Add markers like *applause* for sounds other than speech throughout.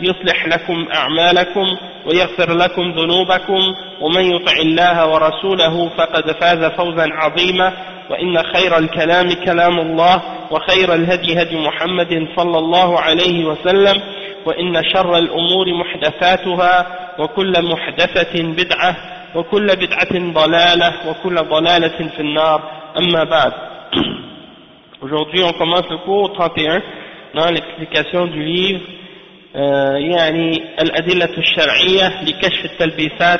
يصلح لكم أعمالكم ويغفر لكم ذنوبكم ومن يطع الله ورسوله فقد فاز فوزا عظيما وإن خير الكلام كلام الله وخير الهدي هدي محمد صلى الله عليه وسلم وإن شر الأمور محدثاتها وكل محدثة بدعة وكل بدعة ضلالة وكل ضلالة في النار. أما بعد. *clears throat* Aujourd'hui, on commence le cours 31 dans l'explication du livre يعني الأدلة الشرعية لكشف التلبيسات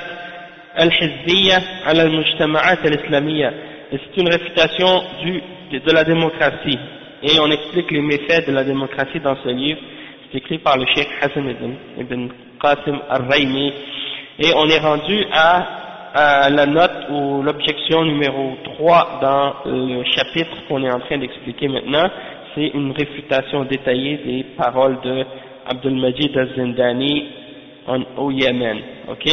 الحزبية على المجتمعات الإسلامية et c'est une réfutation du, de la démocratie et on explique les méfaits de la démocratie dans ce livre c'est écrit par le cheikh Hassan ibn, ibn Qasim al-Raymi et on est rendu à, à la note ou l'objection numéro 3 dans le chapitre qu'on est en train d'expliquer maintenant c'est une réfutation détaillée des paroles de Abdul Majid al-Zindani au Yémen, ok?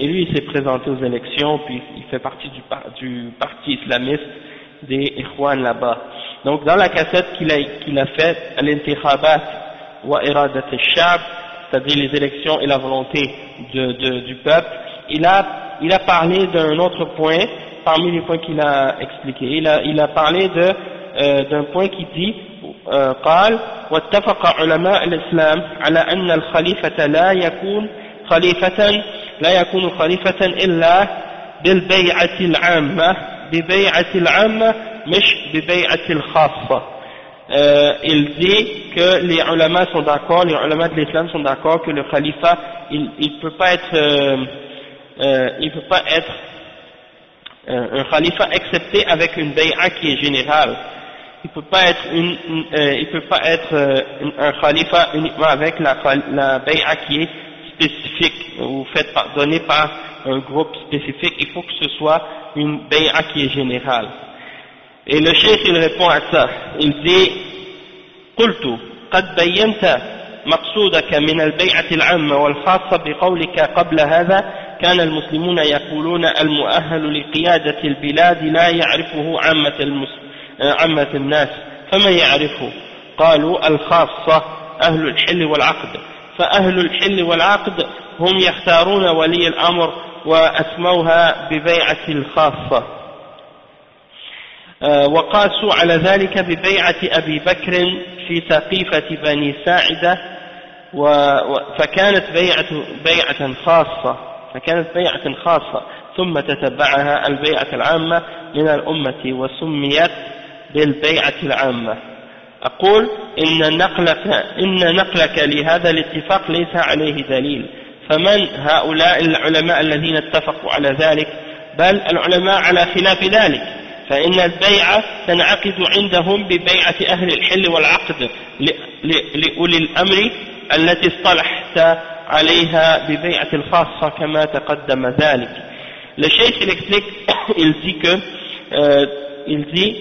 Et lui, il s'est présenté aux élections, puis il fait partie du, du parti islamiste des Ikhwan là-bas. Donc, dans la cassette qu'il a, qu'il a faite, Al-Intikhabat wa Iradat al-Shab, c'est-à-dire les élections et la volonté de, de, du peuple, il a, il a parlé d'un autre point, parmi les points qu'il a expliqué. Il a, il a parlé de, euh, d'un point qui dit قال واتفق علماء الإسلام على أن الخليفة لا يكون خليفة لا يكون خليفة إلا بالبيعة العامة ببيعة العامة مش ببيعة الخاصة euh, il dit que les ulama sont d'accord, les ulama de l'islam sont d'accord que le khalifa, il ne peut pas être, euh, euh, il peut pas être un khalifa excepté avec une bay'a qui est générale. il peut pas être une, une euh, il peut pas être euh, un khalifa uniquement avec la, la bay'a qui est spécifique ou faite par, donnée par un groupe spécifique, il faut que ce soit une bay'a qui est générale. Et le chef il répond à ça, il dit قلت قد بينت مقصودك من البيعة العامة والخاصة بقولك قبل هذا كان المسلمون يقولون المؤهل لقيادة البلاد لا يعرفه عامة المسلمين عامة الناس فمن يعرفه؟ قالوا الخاصة أهل الحل والعقد. فأهل الحل والعقد هم يختارون ولي الأمر وأسموها ببيعة الخاصة. وقاسوا على ذلك ببيعة أبي بكر في سقيفة بني ساعدة فكانت بيعة, بيعة خاصة فكانت بيعة خاصة ثم تتبعها البيعة العامة من الأمة وسميت بالبيعة العامة. أقول إن نقلك, إن نقلك لهذا الاتفاق ليس عليه دليل. فمن هؤلاء العلماء الذين اتفقوا على ذلك؟ بل العلماء على خلاف ذلك. فإن البيعة تنعقد عندهم ببيعة أهل الحل والعقد لأولي الأمر التي اصطلحت عليها ببيعة الخاصة كما تقدم ذلك. Le cheikh il explique, il dit que, euh, il dit,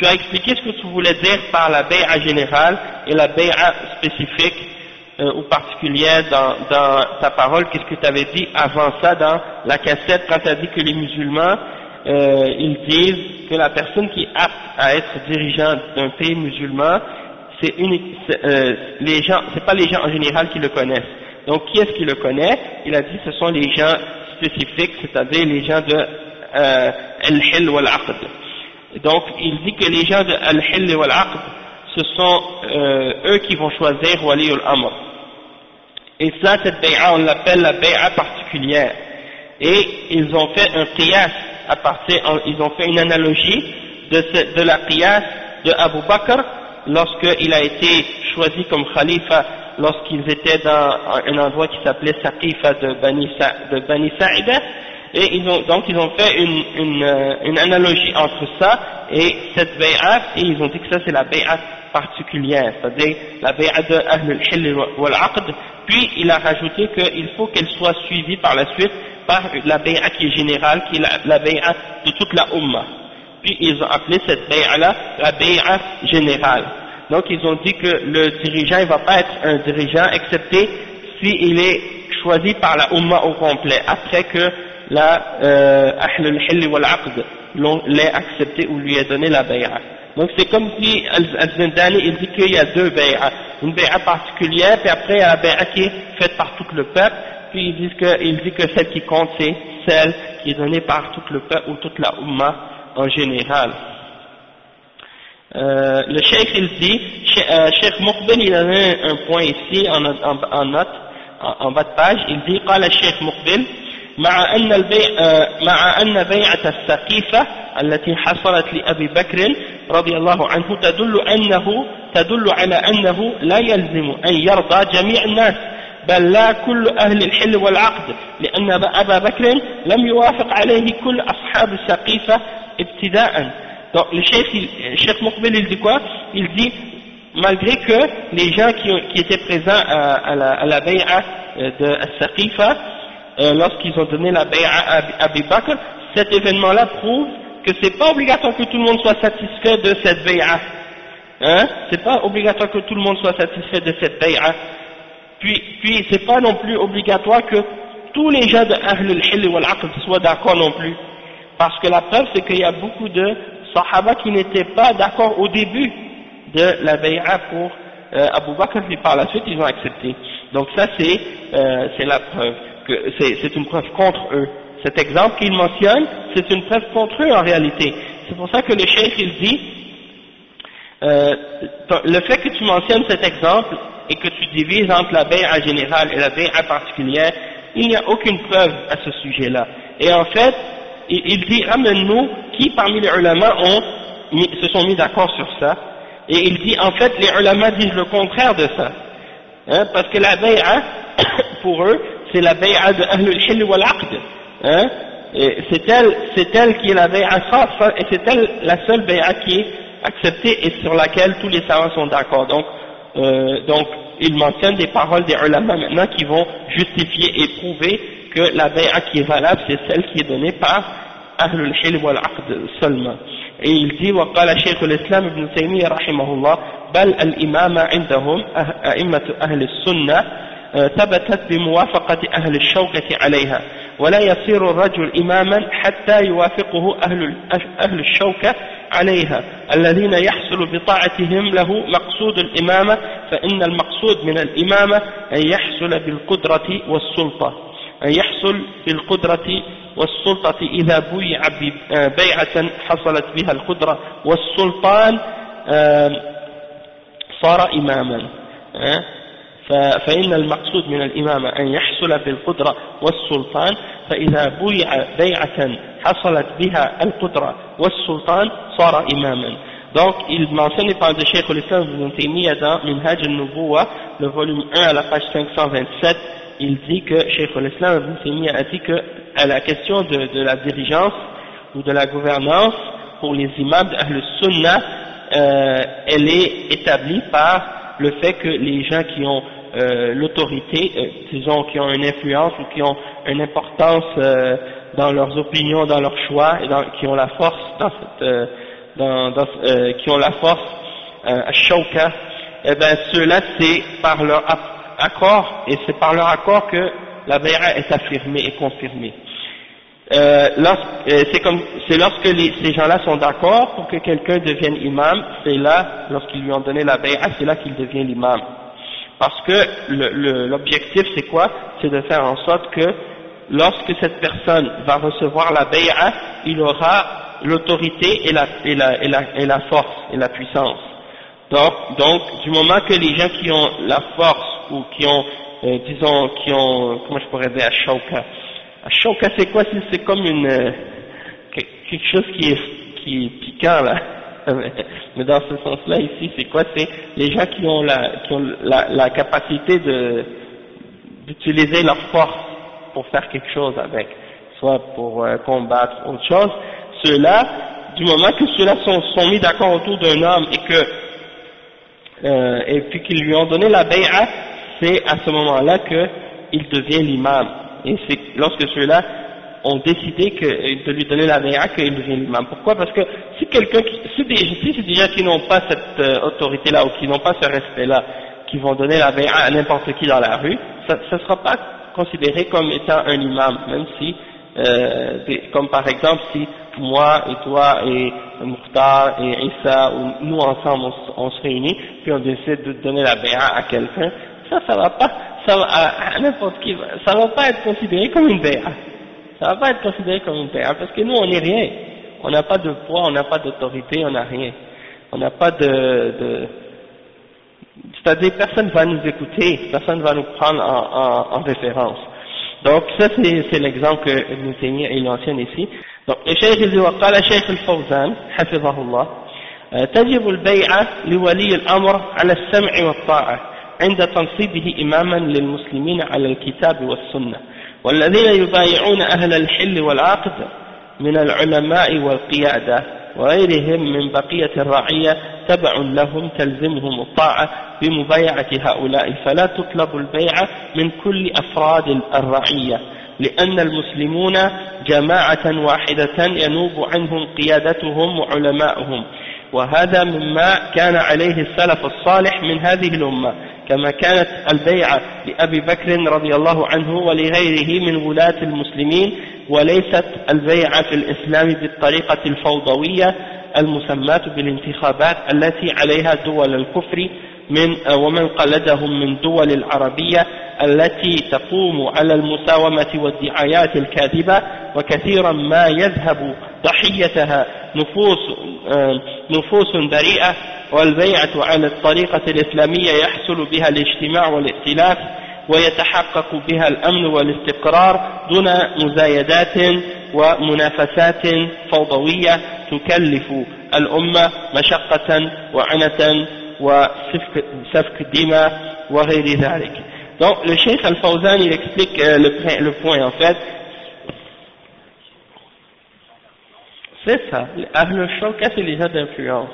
tu as expliqué ce que tu voulais dire par la bay'a générale et la bay'a spécifique euh, ou particulière dans, dans ta parole, qu'est-ce que tu avais dit avant ça dans la cassette quand tu as dit que les musulmans, euh, ils disent que la personne qui est apte à être dirigeant d'un pays musulman, c'est euh, pas les gens en général qui le connaissent. Donc qui est-ce qui le connaît? Il a dit ce sont les gens spécifiques, c'est-à-dire les gens de euh, al-hil wal-aqd. Donc il dit que les gens de al-hil wal-aqd, ce sont euh, eux qui vont choisir wali al-amr. Et ça, cette bay'a, on l'appelle la bay'a particulière. Et ils ont fait un qiyas à partir, ils ont fait une analogie de, la qiyas de Abu Bakr lorsqu'il a été choisi comme khalifa lorsqu'ils étaient dans un endroit qui s'appelait Saqifa de Bani Sa'ida et ils ont, donc ils ont fait une, une, euh, une analogie entre ça et cette bay'at et ils ont dit que ça c'est la bay'at particulière, c'est-à-dire la bay'at de Ahl al-Hil wal-Aqd puis il a rajouté qu'il faut qu'elle soit suivie par la suite par la bay'at qui est générale, qui est la, la de toute la Ummah. Puis ils ont appelé cette bay'at-là la bay'at générale. Donc ils ont dit que le dirigeant ne va pas être un dirigeant excepté s'il est choisi par la Ummah au complet, après que la euh, Ahl al-Hil wal-Aqd l'ait accepté ou lui ait donné la bay'at. Donc c'est comme si Al-Zindani il dit qu'il y a deux bay'at, une bay'at particulière, puis après il y a la bay'at qui est faite par tout le peuple, puis il dit que, il dit que celle qui compte c'est celle qui est donnée par tout le peuple ou toute la Ummah en général. Euh, le cheikh il dit, euh, Cheikh Muqbil il a un, un point ici en, en, en note, en, en, bas de page, il dit قال الشيخ مقبل مع أن البيع مع أن بيعة السقيفة التي حصلت لأبي بكر رضي الله عنه تدل أنه تدل على أنه لا يلزم أن يرضى جميع الناس بل لا كل أهل الحل والعقد لأن أبا بكر لم يوافق عليه كل أصحاب السقيفة ابتداء. Donc le chef, dit malgré que les gens qui, qui étaient présents à, à la, à la bay'a de Saqifa, euh, lorsqu'ils ont donné la bay'a à Abi Bakr, cet événement-là prouve que c'est pas obligatoire que tout le monde soit satisfait de cette bay'a. Hein? C'est pas obligatoire que tout le monde soit satisfait de cette bay'a. Puis, puis c'est pas non plus obligatoire que tous les gens de Ahl al-Hil wal-Aqd soient d'accord non plus. Parce que la preuve c'est qu'il y a beaucoup de Sahaba qui n'étaient pas d'accord au début de la bay'a pour euh, Abu Bakr, puis par la suite ils ont accepté. Donc ça c'est euh, la preuve, c'est une preuve contre eux. Cet exemple qu'il mentionne, c'est une preuve contre eux en réalité. C'est pour ça que le cheikh il dit, euh, le fait que tu mentionnes cet exemple et que tu divises entre la bay'a générale et la bay'a particulière, il n'y a aucune preuve à ce sujet-là. Et en fait, il, il dit, ramène-nous qui parmi les ulama ont, se sont mis d'accord sur ça. Et il dit, en fait, les ulama disent le contraire de ça. Hein, parce que la bay'a, *coughs* pour eux, c'est la bay'a de Ahlul Hil wal Aqd. Hein, c'est elle, c'est elle qui est la bay'a et c'est elle la seule bay'a qui est acceptée et sur laquelle tous les savants sont d'accord. Donc, euh, donc, il mentionne des paroles des ulama maintenant qui vont justifier et prouver que la bay'a qui est valable, c'est celle qui est donnée par أهل الحلم والعقد سلمى et il dit وقال شيخ الإسلام ابن تيمية رحمه الله بل الإمامة عندهم أئمة أهل السنة ثبتت بموافقة أهل الشوكة عليها. ولا يصير الرجل إماما حتى يوافقه أهل, أهل الشوكة عليها. الذين يحصل بطاعتهم له مقصود الإمامة فإن المقصود من الإمامة أن يحصل بالقدرة والسلطة. أن يحصل بالقدرة والسلطة إذا بيع بيعة حصلت بها القدرة والسلطان صار إماما. فإن المقصود من الإمامة أن يحصل بالقدرة والسلطان فإذا بيع بيعة حصلت بها القدرة والسلطان صار إماما Donc, il mentionne par le Cheikh l'Islam Ibn Taymiyyah dans Minhaj al-Nubuwa, le volume 1 à la page 527, il dit que Cheikh l'Islam Ibn Taymiyyah a dit que à la question de, de, la dirigeance ou de la gouvernance pour les imams d'Ahl Sunnah, euh, elle est établie par le fait que les gens qui ont euh, l'autorité, euh, disons qui ont une influence ou qui ont une importance euh, dans leurs opinions, dans leurs choix, et dans, qui ont la force dans cette, euh, dans, dans, euh, qui ont la force à Shawka, eh ben ceux-là c'est par leur accord et c'est par leur accord que la bay'a est affirmée et confirmée. C'est comme c'est lorsque les, ces gens-là sont d'accord pour que quelqu'un devienne imam, c'est là, lorsqu'ils lui ont donné la bay'a, c'est là qu'il devient l'imam. Parce que l'objectif c'est quoi? C'est de faire en sorte que lorsque cette personne va recevoir la bay'a, il aura l'autorité et la, et, la, et, la, force et la puissance. Donc, donc, du moment que les gens qui ont la force ou qui ont euh, disons, qui ont, comment je pourrais dire, Ashoka. Ashoka c'est quoi? C'est comme une, euh, quelque chose qui est, qui, camp là. *laughs* Mais dans ce sens-là, ici, c'est quoi? C'est les gens qui ont la, qui ont la, la capacité de d'utiliser leur force pour faire quelque chose avec, soit pour euh, combattre autre chose. Ceux-là, du moment que ceux-là sont, mis d'accord autour d'un homme et que euh, et puis qu'ils lui ont donné la bay'a, c'est à ce moment-là qu'il devient l'imam. Et c'est lorsque ceux-là ont décidé que, de lui donner la bay'a qu'il devient l'imam. Pourquoi? Parce que si quelqu'un, si, des, si c'est des gens qui n'ont pas cette euh, autorité-là ou qui n'ont pas ce respect-là, qui vont donner la bay'a à n'importe qui dans la rue, ça ne sera pas considéré comme étant un imam, même si, euh, comme par exemple si moi et toi et Mukhtar et Issa, ou nous ensemble on, se réunit, puis on décide de donner la béa à quelqu'un, ça, ça va pas, ça va, à, n'importe qui, ça va pas être considéré comme une béa Ça va pas être considéré comme une béa, parce que nous on n'est rien. On n'a pas de poids, on n'a pas d'autorité, on n'a rien. On n'a pas de, de c'est-à-dire personne va nous écouter, personne va nous prendre en, en, en référence. Donc ça c'est l'exemple que Ibn Taymiyyah il mentionne ici. Donc le Cheikh il dit وقال شيخ الفوزان حفظه الله تجب البيعة لولي الأمر على السمع والطاعة عند تنصيبه إماما للمسلمين على الكتاب والسنة والذين يبايعون أهل الحل والعقد من العلماء والقيادة وغيرهم من بقية الرعية تبع لهم تلزمهم الطاعة بمبايعة هؤلاء. فلا تطلب البيعة من كل أفراد الرعية لأن المسلمون جماعة واحدة ينوب عنهم قيادتهم وعلماؤهم. وهذا مما كان عليه السلف الصالح من هذه الأمة. كما كانت البيعة لأبي بكر رضي الله عنه ولغيره من ولاة المسلمين وليست البيعة في الإسلام بالطريقة الفوضوية المسماة بالانتخابات التي عليها دول الكفر من ومن قلدهم من دول العربية التي تقوم على المساومة والدعايات الكاذبة وكثيرا ما يذهب ضحيتها نفوس نفوس بريئة والبيعة على الطريقة الإسلامية يحصل بها الاجتماع والائتلاف ويتحقق بها الأمن والاستقرار دون مزايدات ومنافسات فوضوية تكلف الأمة مشقة وعنة وسفك الدماء وغير ذلك Donc le Cheikh Al-Fawzan il explique euh, le, le, point en fait. C'est ça, Ahl al-Shawka c'est les gens d'influence.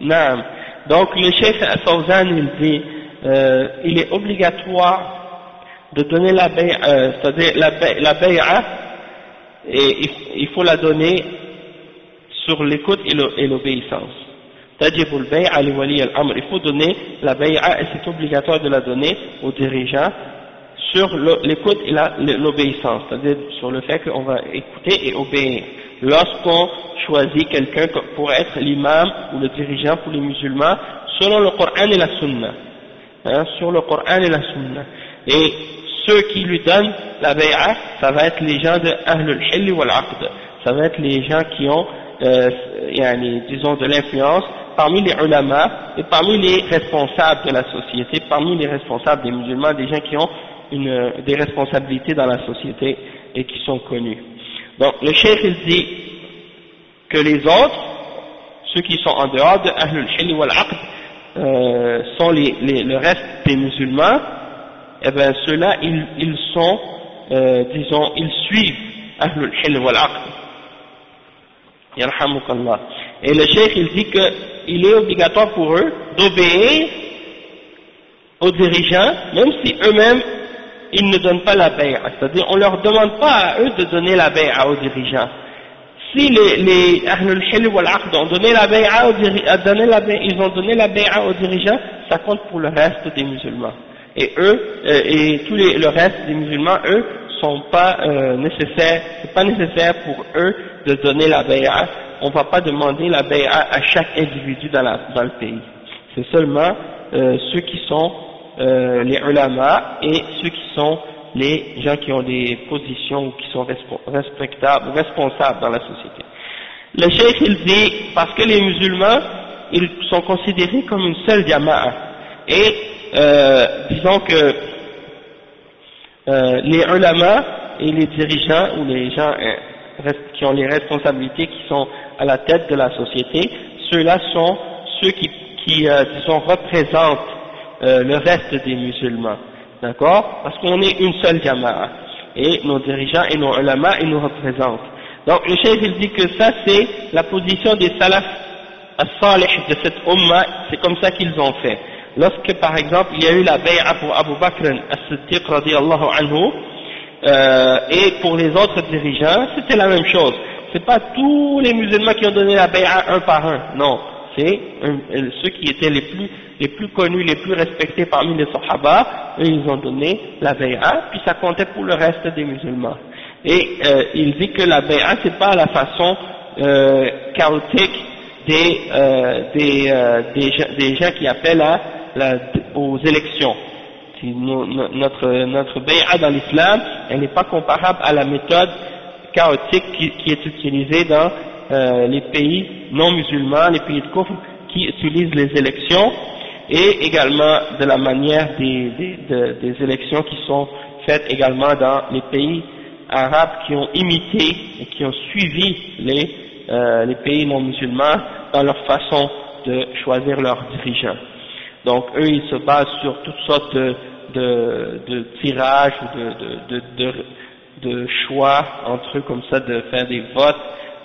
Non. Donc le Cheikh Al-Fawzan il dit euh, il est obligatoire de donner la bay'a, euh, c'est-à-dire la bay'a, et il, faut la donner sur l'écoute et l'obéissance. Il faut donner la bay'a et c'est obligatoire de la donner aux dirigeants sur l'écoute et l'obéissance, c'est-à-dire sur le fait qu'on va écouter et obéir. Lorsqu'on choisit quelqu'un pour être l'imam ou le dirigeant pour les musulmans, selon le Coran et la Sunna, hein, sur le Coran et la Sunna. Et ceux qui lui donnent la bay'a, ça va être les gens de Ahlul Hilli wal Aqd, ça va être les gens qui ont euh, disons de l'influence parmi les ulama et parmi les responsables de la société, parmi les responsables des musulmans, des gens qui ont une, des responsabilités dans la société et qui sont connus. Donc le cheikh il dit que les autres, ceux qui sont en dehors de Ahlul Hil wal Aqd, euh, sont les, le reste des musulmans, et eh bien ceux-là ils, sont, euh, disons, ils suivent Ahlul Hil wal Aqd. Et le cheikh il dit qu'il est obligatoire pour eux d'obéir aux dirigeants, même si eux-mêmes ils ne donnent pas la baie. C'est-à-dire on leur demande pas à eux de donner la baie aux dirigeants. Si les, les Ahlul Hil wal ont donné la bay'a ils ont donné la bay'a aux dirigeants, ça compte pour le reste des musulmans. Et eux, euh, et les, le reste des musulmans, eux, sont pas euh, nécessaires, c'est pas nécessaire pour eux de donner la bay'a, on va pas demander la bay'a à chaque individu dans le pays. C'est seulement euh, ceux qui sont euh, les ulama et ceux qui sont les gens qui ont des positions qui sont respectables, responsables dans la société. Le cheikh il dit, parce que les musulmans, ils sont considérés comme une seule jama'a. Et euh, disons que euh, les ulama et les dirigeants ou les gens qui ont les responsabilités qui sont à la tête de la société, ceux-là sont ceux qui, disons, représentent euh, le reste des musulmans, d'accord Parce qu'on est une seule jama'a, et nos dirigeants et nos ulama, ils nous représentent. Donc le chef il dit que ça c'est la position des salaf as-salih de cette umma, c'est comme ça qu'ils ont fait. Lorsque par exemple il y a eu la bay'a pour Abu Bakr as-Siddiq anhu, euh, et pour les autres dirigeants, c'était la même chose. C'est pas tous les musulmans qui ont donné la bay'a un par un, non. C'est ceux qui étaient les plus, les plus connus, les plus respectés parmi les sahaba, ils ont donné la bay'a, puis ça comptait pour le reste des musulmans. Et euh, il dit que la bay'a c'est pas la façon euh, chaotique des, euh, des, des, gens qui appellent à aux élections notre, notre bay'a dans l'islam, elle n'est pas comparable à la méthode chaotique qui, qui est utilisée dans euh, les pays non musulmans, les pays de kufr, qui utilisent les élections, et également de la manière des, des, des élections qui sont faites également dans les pays arabes qui ont imité et qui ont suivi les, euh, les pays non musulmans dans leur façon de choisir leurs dirigeants. Donc eux, ils se basent sur toutes sortes de, de, de tirages ou de, de, de, choix entre eux comme ça, de faire des votes,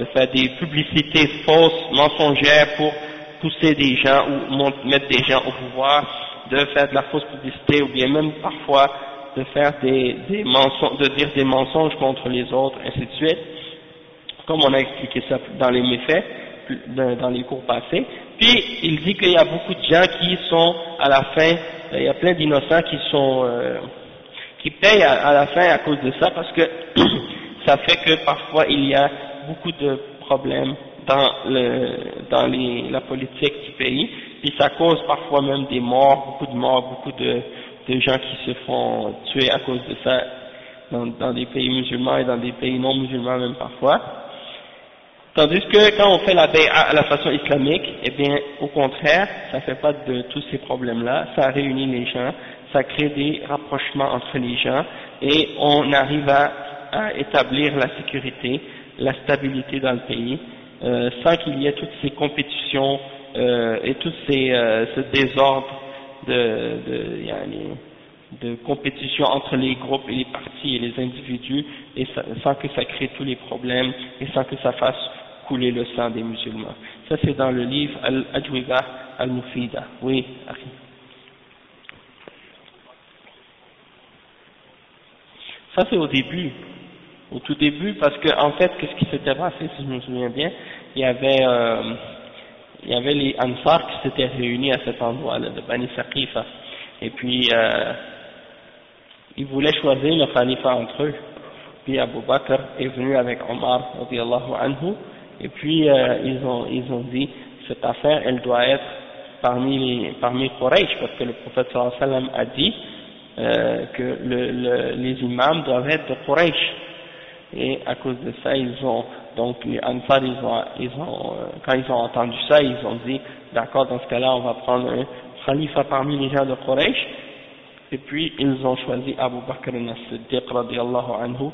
de faire des publicités fausses, mensongères pour pousser des gens ou mettre des gens au pouvoir, de faire de la fausse publicité ou bien même parfois de faire des, des mensonges, de dire des mensonges contre les autres, ainsi de suite, comme on a expliqué ça dans les méfaits, dans les cours passés. Puis il dit qu'il y a beaucoup de gens qui sont à la fin, il y a plein d'innocents qui sont euh, qui payent à, la fin à cause de ça parce que *clears throat* ça fait que parfois il y a beaucoup de problèmes dans le dans les, la politique du pays et ça cause parfois même des morts, beaucoup de morts, beaucoup de, de gens qui se font tuer à cause de ça dans, des pays musulmans et dans des pays non musulmans même parfois. Tandis que quand on fait la bay'a à la façon islamique, eh bien, au contraire, ça fait pas de tous ces problèmes-là, ça réunit les gens, ça crée des rapprochements entre les gens, et on arrive à, établir la sécurité, la stabilité dans le pays, euh, sans qu'il y ait toutes ces compétitions euh, et tout euh, ce désordre de, de, compétition entre les groupes et les partis et les individus, et sans que ça crée tous les problèmes, et sans que ça fasse couler le sang des musulmans. Ça c'est dans le livre Al-Ajwiba Al-Mufida. Oui, Ça c'est au début, au tout début, parce que en fait, qu'est-ce qui s'était passé, si je me souviens bien, il y avait, euh, il y avait les Ansar qui s'étaient réunis à cet endroit-là, de Bani Saqifa, et puis euh, ils voulaient choisir le khalifa entre eux. Puis Abu Bakr est venu avec Omar, anhu, et puis euh, ils, ont, ils ont dit, cette affaire, elle doit être parmi les, parmi Quraysh, parce que le prophète sallam a dit euh, que le, le, les imams doivent être de Quraysh. Et à cause de ça, ils ont, donc les Ansar, ils ont, ils ont, euh, quand ils ont entendu ça, ils ont dit, d'accord, dans ce cas-là, on va prendre un khalifa parmi les gens de Quraysh. Et puis, ils ont choisi Abu Bakr al-Siddiq, radiallahu anhu,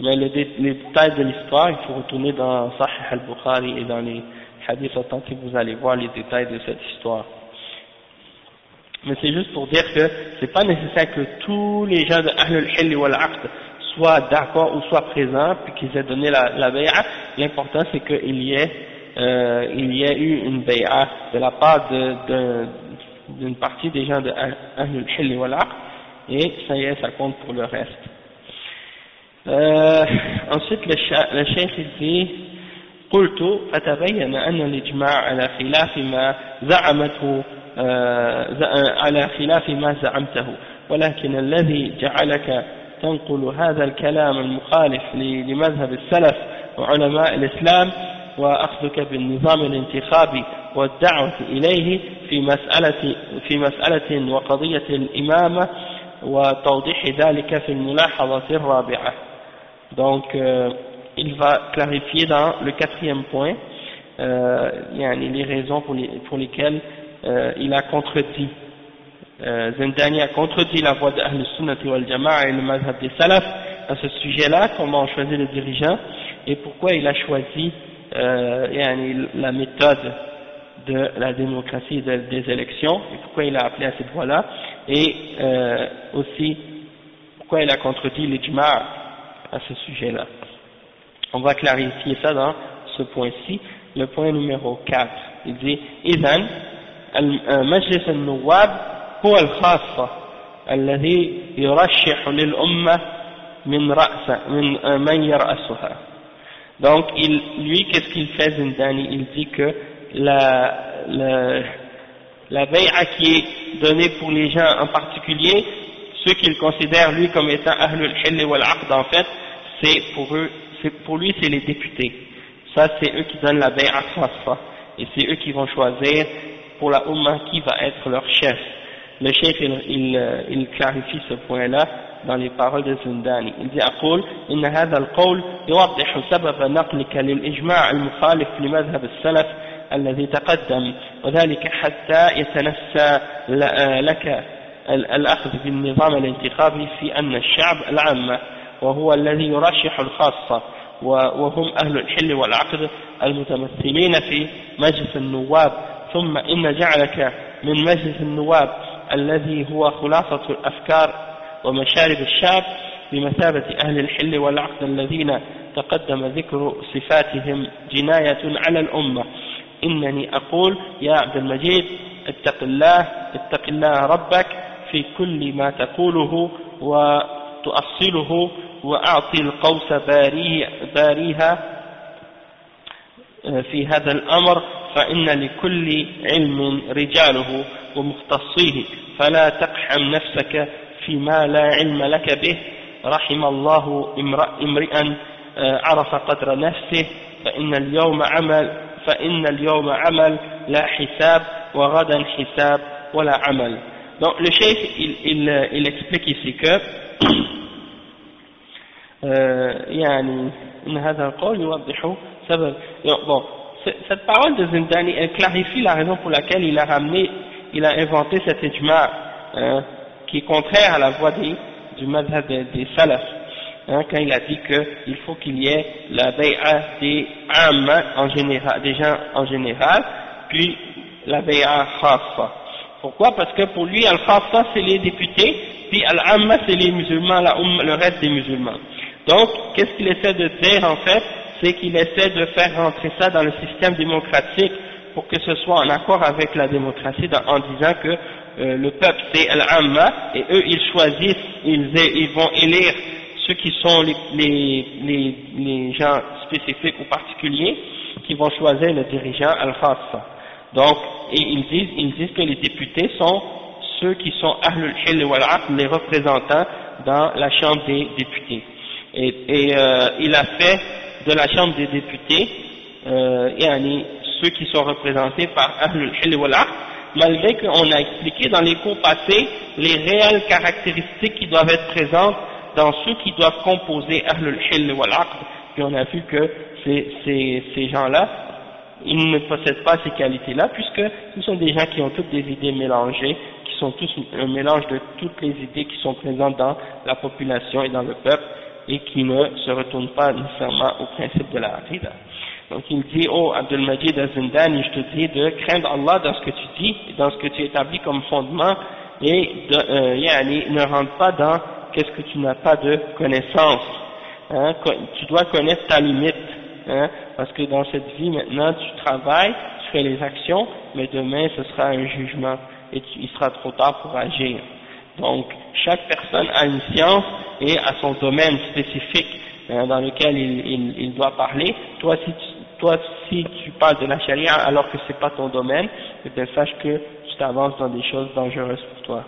mais les, les détails de l'histoire, il faut retourner dans Sahih al-Bukhari et dans les hadiths authentiques, vous allez voir les détails de cette histoire. Mais c'est juste pour dire que c'est pas nécessaire que tous les gens de Ahlul Hill wal Aqd soient d'accord ou soient présents puis qu'ils aient donné la, la bay'a. L'important c'est qu'il y ait euh, il y ait eu une bay'a de la part d'une partie des gens de Ahlul Hill wal Aqd et ça y est, ça compte pour le reste. آه ensuite الشيخ dit قلت فتبين أن الإجماع على خلاف ما زعمته آه على خلاف ما زعمته ولكن الذي جعلك تنقل هذا الكلام المخالف لمذهب السلف وعلماء الإسلام وأخذك بالنظام الانتخابي والدعوة إليه في مسألة, في مسألة وقضية الإمامة وتوضيح ذلك في الملاحظة الرابعة Donc, euh, il va clarifier dans le quatrième point euh, les raisons pour, les, pour lesquelles euh, il a contredit. Euh, Zendani a contredit la voix de Ahl-Sunnah wal Jama'a et le mazhab des Salaf à ce sujet-là, comment on choisit les dirigeants et pourquoi il a choisi euh, la méthode de la démocratie des élections et pourquoi il a appelé à cette voie-là et euh, aussi pourquoi il a contredit l'ijma' à ce sujet-là. On va clarifier ça dans ce point-ci. Le point numéro 4, il dit « al-majlis al-nuwab » هو الخاصة الذي يرشح للأمة من رأس من من يرأسها. Donc, il, lui, qu'est-ce qu'il fait, Zindani Il dit que la, la, la qui est donnée pour les gens en particulier, ceux qu'il considère lui comme étant Ahlul Hill wal Aqd en fait, c'est pour eux, pour lui c'est les députés. Ça c'est eux qui donnent la bay'a khassa. Et c'est eux qui vont choisir pour la Ummah qui va être leur chef. Le chef il, il, il clarifie ce point-là dans les paroles de Zindani. Il dit أقول إن هذا القول يوضح سبب نقلك للإجماع المخالف لمذهب السلف الذي تقدم وذلك حتى يتنسى لك الأخذ بالنظام الانتخابي في أن الشعب العامة وهو الذي يرشح الخاصة وهم أهل الحل والعقد المتمثلين في مجلس النواب ثم إن جعلك من مجلس النواب الذي هو خلاصة الأفكار ومشارب الشعب بمثابة أهل الحل والعقد الذين تقدم ذكر صفاتهم جناية على الأمة. إنني أقول يا عبد المجيد اتق الله اتق الله ربك في كل ما تقوله وتؤصله وأعطي القوس باريه باريها في هذا الأمر فإن لكل علم رجاله. ومختصيه فلا تقحم نفسك فيما لا علم لك به. رحم الله امرئا عرف قدر نفسه فإن اليوم عمل فإن اليوم عمل لا حساب وغدا حساب ولا عمل. Donc le chef, il, il, il explique ici que *coughs* يعني إن هذا القول يوضح سبب. Bon cette parole de Zindani elle clarifie la raison pour laquelle il a ramené il a inventé cet ijma hein, qui est contraire à la voie du madhab des, des salaf hein, quand il a dit qu'il faut qu'il y ait la bay'a des amma en général des gens en général puis la bay'a khassa. Pourquoi? Parce que pour lui, Al-Khassa, c'est les députés, puis Al-Amma, c'est les musulmans, le reste des musulmans. Donc, qu'est-ce qu'il essaie de dire en fait? C'est qu'il essaie de faire rentrer ça dans le système démocratique pour que ce soit en accord avec la démocratie en disant que euh, le peuple c'est Al-Amma et eux ils choisissent, ils, ils vont élire ceux qui sont les, les, les, les gens spécifiques ou particuliers qui vont choisir le dirigeant Al-Khassa. Donc, et ils disent, ils disent que les députés sont ceux qui sont Ahlul Hil wal les représentants dans la Chambre des députés. Et, et euh, il a fait de la Chambre des députés, euh, ceux qui sont représentés par Ahlul Hil malgré qu'on a expliqué dans les cours passés les réelles caractéristiques qui doivent être présentes dans ceux qui doivent composer Ahlul Hil puis on a vu que ces gens-là ils ne possèdent pas ces qualités-là, puisque ce sont des gens qui ont toutes des idées mélangées, qui sont tous un mélange de toutes les idées qui sont présentes dans la population et dans le peuple, et qui ne se retournent pas nécessairement au principe de la Aqidah. Donc il dit, oh Abdelmajid Azindani, je te dis de craindre Allah dans ce que tu dis, dans ce que tu établis comme fondement, et de, euh, ne rentre pas dans qu'est-ce que tu n'as pas de connaissance. Hein, tu dois connaître ta limite. Hein, parce que dans cette vie maintenant tu travailles, tu fais les actions, mais demain ce sera un jugement et il sera trop tard pour agir. Donc chaque personne a une science et a son domaine spécifique hein, dans lequel il, il, il, doit parler. Toi si, toi si tu parles de la charia alors que c'est pas ton domaine, eh bien sache que tu t'avances dans des choses dangereuses pour toi.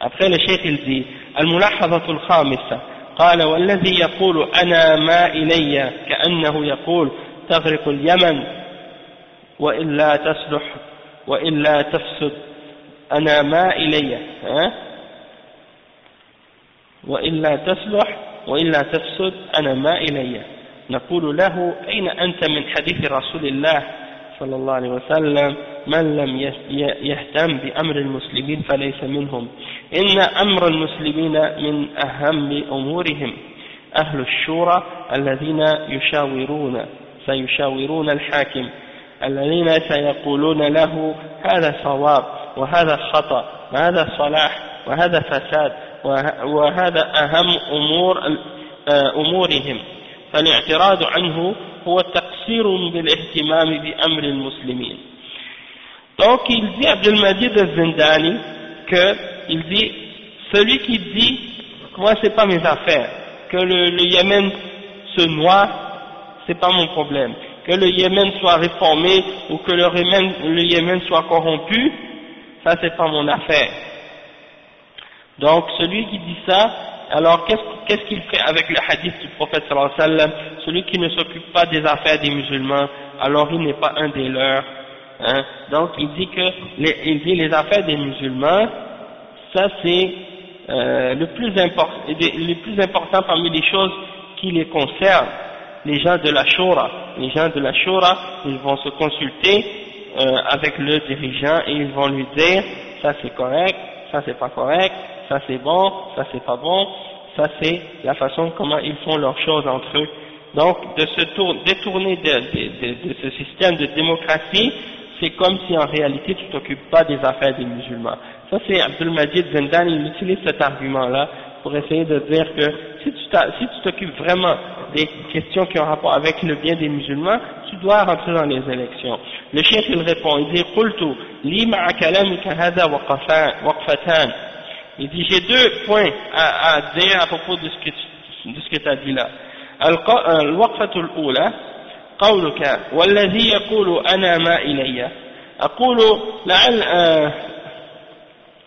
Après le chef il dit Al-Mulahadatul Khamisa قال والذي يقول أنا ما إلي كأنه يقول تغرق اليمن وإلا تصلح وإلا تفسد أنا ما إلي ها وإلا تصلح وإلا تفسد أنا ما إلي نقول له أين أنت من حديث رسول الله صلى الله عليه وسلم؟ من لم يهتم بأمر المسلمين فليس منهم. إن أمر المسلمين من أهم أمورهم أهل الشورى الذين يشاورون سيشاورون الحاكم الذين سيقولون له هذا صواب وهذا خطأ وهذا صلاح وهذا فساد وهذا أهم أمور أمورهم. فالاعتراض عنه هو تقصير بالاهتمام بأمر المسلمين Donc il dit Abdelmajid al-Zindani que il dit celui qui dit moi c'est pas mes affaires que le, le Yémen se noie c'est pas mon problème que le Yémen soit réformé ou que le Yémen, le Yémen soit corrompu ça c'est pas mon affaire donc celui qui dit ça alors qu'est-ce qu'il fait avec le hadith du prophète sallallahu alayhi wa sallam? Celui qui ne s'occupe pas des affaires des musulmans alors il n'est pas un des leurs Hein? Donc il dit que les, affaires des musulmans, ça c'est euh, le plus important, le plus important parmi les choses qui les concernent. Les gens de la Shura, les gens de la Shura, ils vont se consulter euh, avec le dirigeant et ils vont lui dire ça c'est correct, ça c'est pas correct, ça c'est bon, ça c'est pas bon, ça c'est la façon comment ils font leurs choses entre eux. Donc de se tour, détourner de, ce système de démocratie, c'est comme si en réalité tu t'occupes pas des affaires des musulmans. Ça c'est Abdul Majid Zendan, il utilise cet argument-là pour essayer de dire que si tu t'occupes vraiment des questions qui ont rapport avec le bien des musulmans, tu dois rentrer dans les élections. Le chef il répond, il dit هذا. Il dit j'ai deux points à, à dire à propos de ce que tu, as dit là. الوقفة الأولى قولك والذي يقول أنا ما إلي أقول لعل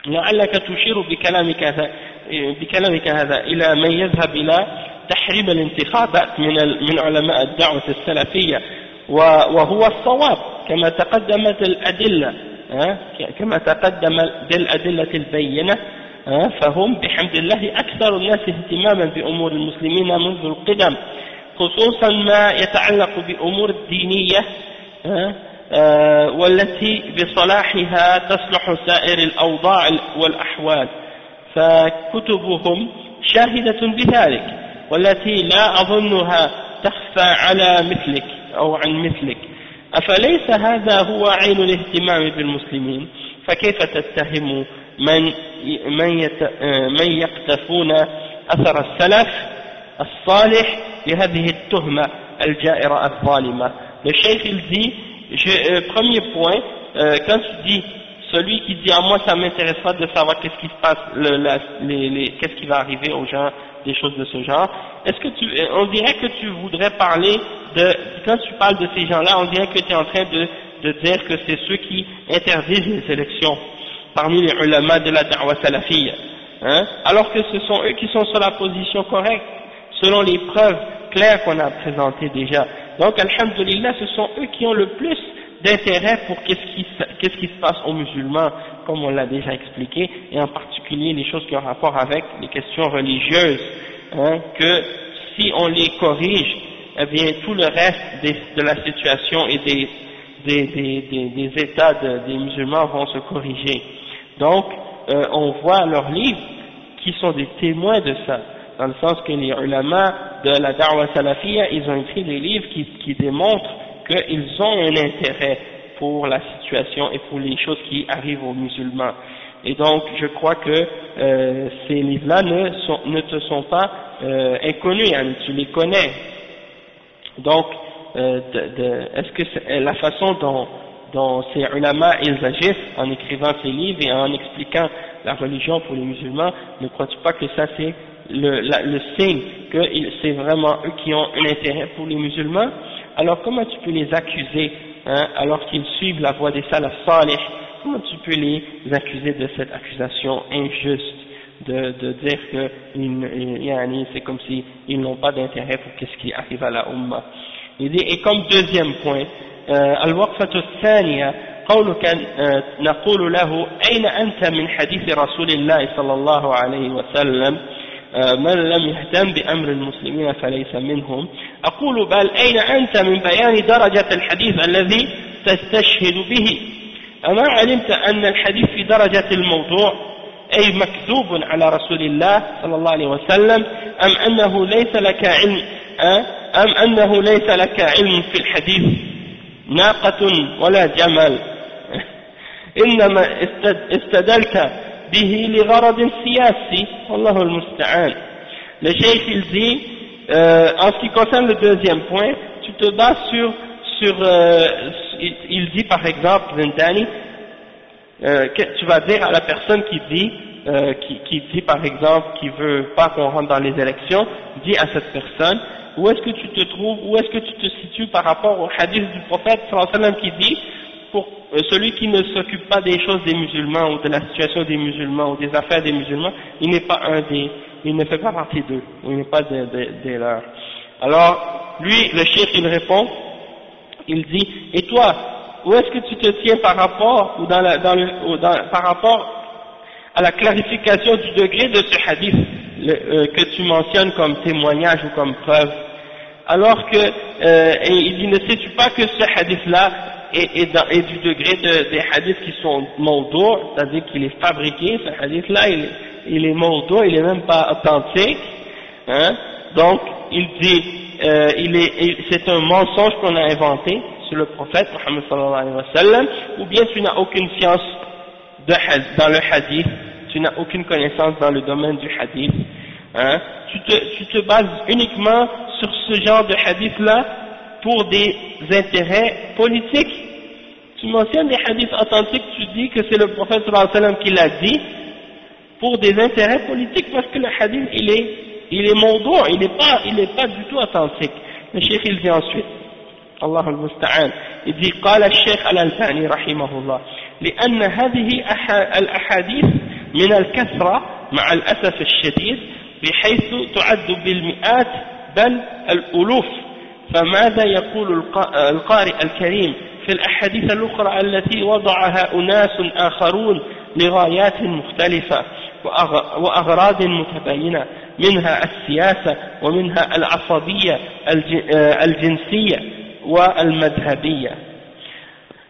لعلك تشير بكلامك بكلامك هذا إلى من يذهب إلى تحريم الانتخابات من من علماء الدعوة السلفية وهو الصواب كما تقدمت الأدلة كما تقدم بالأدلة البينة فهم بحمد الله أكثر الناس اهتماما بأمور المسلمين منذ القدم خصوصا ما يتعلق بأمور الدينية والتي بصلاحها تصلح سائر الأوضاع والأحوال. فكتبهم شاهدة بذلك والتي لا أظنها تخفى على مثلك أو عن مثلك. أفليس هذا هو عين الاهتمام بالمسلمين؟ فكيف تتهم من من, من يقتفون أثر السلف الصالح بهذه التهمة الجائرة الظالمة le cheikh il dit euh, premier point euh, quand tu dis celui qui dit à moi ça m'intéresse pas de savoir qu'est-ce qui se passe le, la, les, les, qu'est-ce qui va arriver aux gens des choses de ce genre est-ce que tu euh, on dirait que tu voudrais parler de quand tu parles de ces gens-là on dirait que tu es en train de, de dire que c'est ceux qui interdisent les élections parmi les ulama de la da'wa salafiyya hein, alors que ce sont eux qui sont sur la position correcte selon les preuves claires qu'on a présentées déjà. Donc, alhamdulillah, ce sont eux qui ont le plus d'intérêt pour qu'est-ce qui, qui se passe aux musulmans, comme on l'a déjà expliqué, et en particulier les choses qui ont rapport avec les questions religieuses, hein, que si on les corrige, eh bien tout le reste de la situation et des, des états des musulmans vont se corriger. Donc, euh, on voit leurs livres qui sont des témoins de ça dans le sens que les ulama de la da'wa salafiyya, ils ont écrit des livres qui, qui démontrent qu'ils ont un intérêt pour la situation et pour les choses qui arrivent aux musulmans. Et donc, je crois que euh, ces livres-là ne, ne te sont pas euh, inconnus, hein, tu les connais. Donc, euh, est-ce que la façon dont, dont ces ulama ils agissent en écrivant ces livres et en expliquant la religion pour les musulmans, ne crois-tu pas que ça c'est le, le signe que c'est vraiment eux qui ont un intérêt pour les musulmans, alors comment tu peux les accuser hein, alors qu'ils suivent la voie des salaf salih? Comment tu peux les accuser de cette accusation injuste de, de dire que c'est comme s'ils ils n'ont pas d'intérêt pour ce qui arrive à la Ummah? Et comme deuxième point, الوقفة الثانية قولك نقول له أين أنت من حديث رسول الله صلى الله عليه وسلم؟ من لم يهتم بأمر المسلمين فليس منهم. أقول بل أين أنت من بيان درجة الحديث الذي تستشهد به؟ أما علمت أن الحديث في درجة الموضوع أي مكذوب على رسول الله صلى الله عليه وسلم أم أنه ليس لك علم؟ أم أنه ليس لك علم في الحديث؟ ناقة ولا جمل إنما استدلت به لغرض سياسي والله المستعان le cheikh il dit euh, en ce qui concerne le deuxième point tu te bases sur sur euh, il dit par exemple Zendani euh, que tu vas dire à la personne qui dit euh, qui, qui, dit par exemple qu'il veut pas qu'on rentre dans les élections, dis à cette personne où est-ce que tu te trouves, où est-ce que tu te situes par rapport au hadith du prophète sallam qui dit pour euh, celui qui ne s'occupe pas des choses des musulmans ou de la situation des musulmans ou des affaires des musulmans, il n'est pas un des, il ne fait pas partie d'eux, il n'est pas des de, leurs. Alors, lui, le chef, il répond, il dit, et toi, où est-ce que tu te tiens par rapport, ou dans, la, dans le, dans, par rapport à la clarification du degré de ce hadith? Euh, que tu mentionnes comme témoignage ou comme preuve. Alors que euh, il dit ne sais-tu pas que ce hadith-là est, du degré de, des hadiths qui sont maudours, c'est-à-dire qu'il est fabriqué, ce hadith-là il, est maudour, il est même pas authentique, hein, donc il dit euh, il est, c'est un mensonge qu'on a inventé sur le prophète Muhammad sallallahu alayhi wa sallam, ou bien tu n'as aucune science de, dans le hadith, tu n'as aucune connaissance dans le domaine du hadith, hein, tu, te, tu te bases uniquement sur ce genre de hadith-là pour des intérêts politiques. Tu mentionnes des hadiths authentiques, tu dis que c'est le prophète sallam qui l'a dit pour des intérêts politiques parce que le hadith il est, il est mondou, il n'est pas, il est pas du tout authentique. Le cheikh il dit ensuite, Allah al-Musta'an, il dit قال الشيخ الألباني رحمه الله لأن هذه الأحاديث من الكثرة مع الأسف الشديد بحيث تعد بالمئات بل الألوف. فماذا يقول القارئ الكريم في الأحاديث الأخرى التي وضعها أناس آخرون لغايات مختلفة وأغراض متباينة منها السياسة ومنها العصبية الجنسية والمذهبية.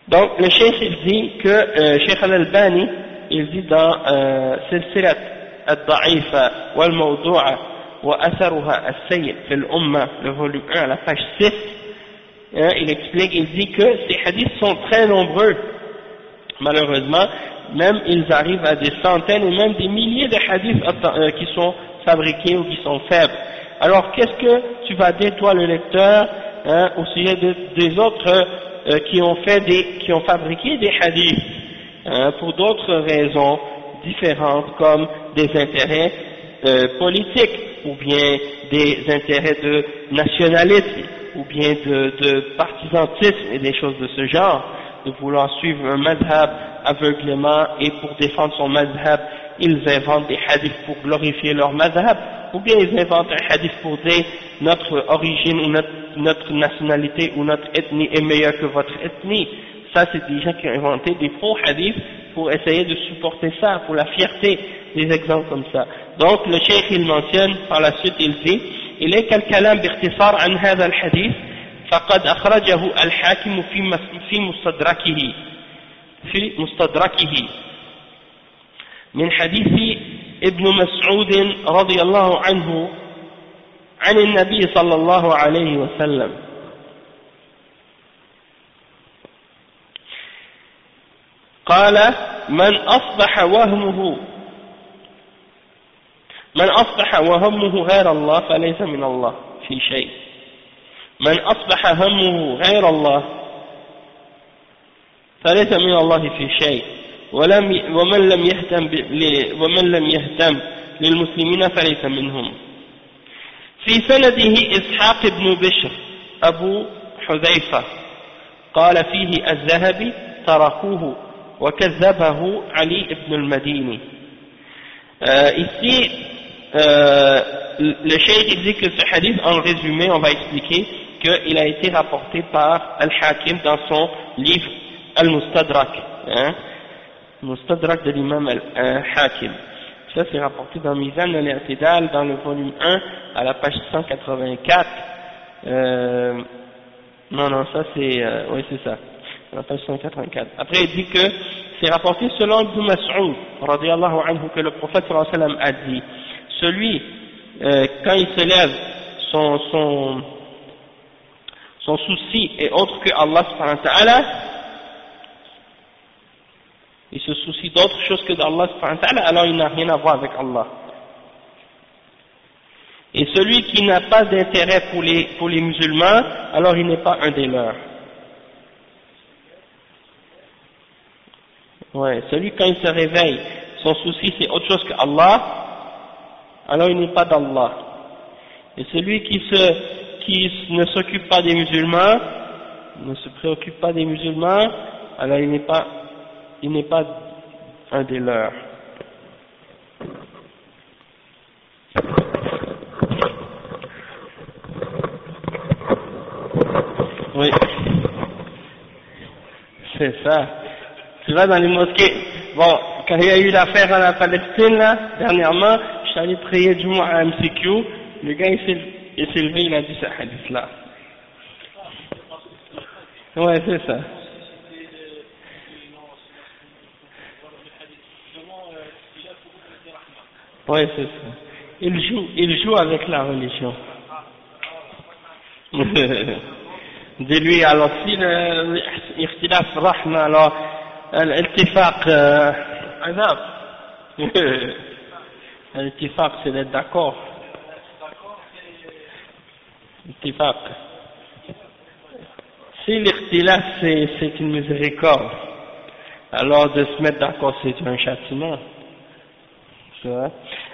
Donc le cheikh dit que euh, Cheikh Al-Albani il dit dans euh, Silsilat al-Da'ifa wal-Mawdu'a wa al-Sayyid le volume 1 à la page 6, hein, il explique, il dit que ces hadiths sont très nombreux, malheureusement, même ils arrivent à des centaines et même des milliers de hadiths euh, qui sont fabriqués ou qui sont faibles. Alors qu'est-ce que tu vas dire toi le lecteur hein, au sujet des autres euh, qui ont fabriqué des hadiths? Hein, pour d'autres raisons différentes comme des intérêts euh, politiques ou bien des intérêts de nationalisme, ou bien de, de partisantisme et des choses de ce genre, de vouloir suivre un madhab aveuglément et pour défendre son madhab, ils inventent des hadiths pour glorifier leur madhab, ou bien ils inventent un hadith pour dire notre origine ou notre, notre nationalité ou notre ethnie est meilleure que votre ethnie. Ça, c'est des gens qui ont inventé des faux hadiths pour essayer de supporter ça, pour la fierté, des exemples comme ça. Donc le cheikh il mentionne par la suite il dit إليك الكلام باختصار عن هذا الحديث فقد أخرجه الحاكم في في مستدركه في مستدركه من حديث ابن مسعود رضي الله عنه عن النبي صلى الله عليه وسلم قال من أصبح وهمه من أصبح وهمه غير الله فليس من الله في شيء. من أصبح همه غير الله فليس من الله في شيء. ولم ومن لم يهتم ومن لم يهتم للمسلمين فليس منهم. في سنده إسحاق بن بشر أبو حذيفة قال فيه الذهبي تركوه وكذبه علي بن المديني euh, ici Euh, le cheikh dit que ce hadith, en résumé, on va expliquer qu'il a été rapporté par Al-Hakim dans son livre Al-Mustadrak, hein, Mustadrak de l'imam Al-Hakim. Ça c'est rapporté dans Mizan al-I'tidal dans le volume 1 à la page 184. Euh, non, non, ça c'est, euh, oui c'est ça, à la page 184. Après il dit que c'est rapporté selon Ibn Mas'ud, anhu, que le prophète sallam a dit celui, euh, quand il se lève, son, son, son souci est autre que Allah subhanahu wa il se soucie d'autre chose que d'Allah subhanahu wa alors il n'a rien à voir avec Allah. Et celui qui n'a pas d'intérêt pour les, pour les musulmans, alors il n'est pas un des leurs. Ouais, celui quand il se réveille, son souci c'est autre chose que Allah, alors il n'est pas d'Allah. Et celui qui se, qui ne s'occupe pas des musulmans, ne se préoccupe pas des musulmans, alors il n'est pas, il n'est pas un des leurs. Oui. C'est ça. Tu vas dans les mosquées. Bon, quand il y a eu l'affaire à la Palestine, là, dernièrement, je suis allé prier du mois à MCQ. Le gars, il s'est levé, il a dit ce hadith-là. Ouais, c'est ça. Ouais, c'est ça. Il joue, il joue avec la religion. *laughs* Dis-lui, alors si l'ikhtilaf rahma, alors L'iltifaq, *laughs* c'est d'être d'accord. L'iltifaq. Si l'ikhtilaf, c'est une miséricorde, alors de se mettre d'accord, c'est un châtiment.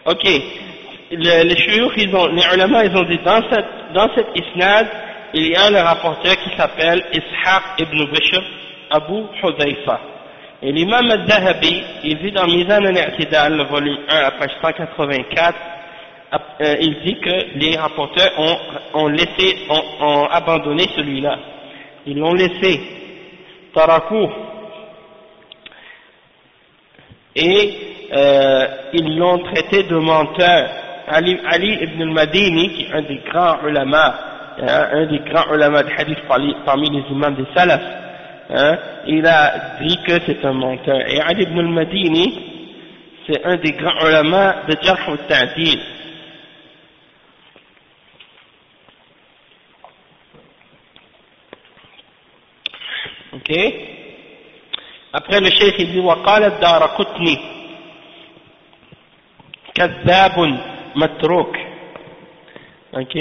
Ok. les ils ont, les ulama, ils ont dit dans cette, dans cette isnad, il y a un rapporteur qui s'appelle Ishaq ibn Bishr Abu Hudayfa. Et l'imam al-Zahabi, il dit dans Mizan al-I'tidal, volume 1, à page 184, euh, il dit que les rapporteurs ont, laissé, ont, abandonné celui-là. Ils l'ont laissé. Tarakou. Et euh, ils l'ont traité de menteur. Ali, Ali ibn al-Madini, qui est un des grands ulama, hein, un des grands ulama de hadith parmi, les imams des salafs, hein, il a dit que c'est un menteur. Et Ali ibn al-Madini, c'est un des grands ulama de Jarh al-Ta'dil. Ok Après le cheikh il dit وقال الدار قطني كذاب متروك ok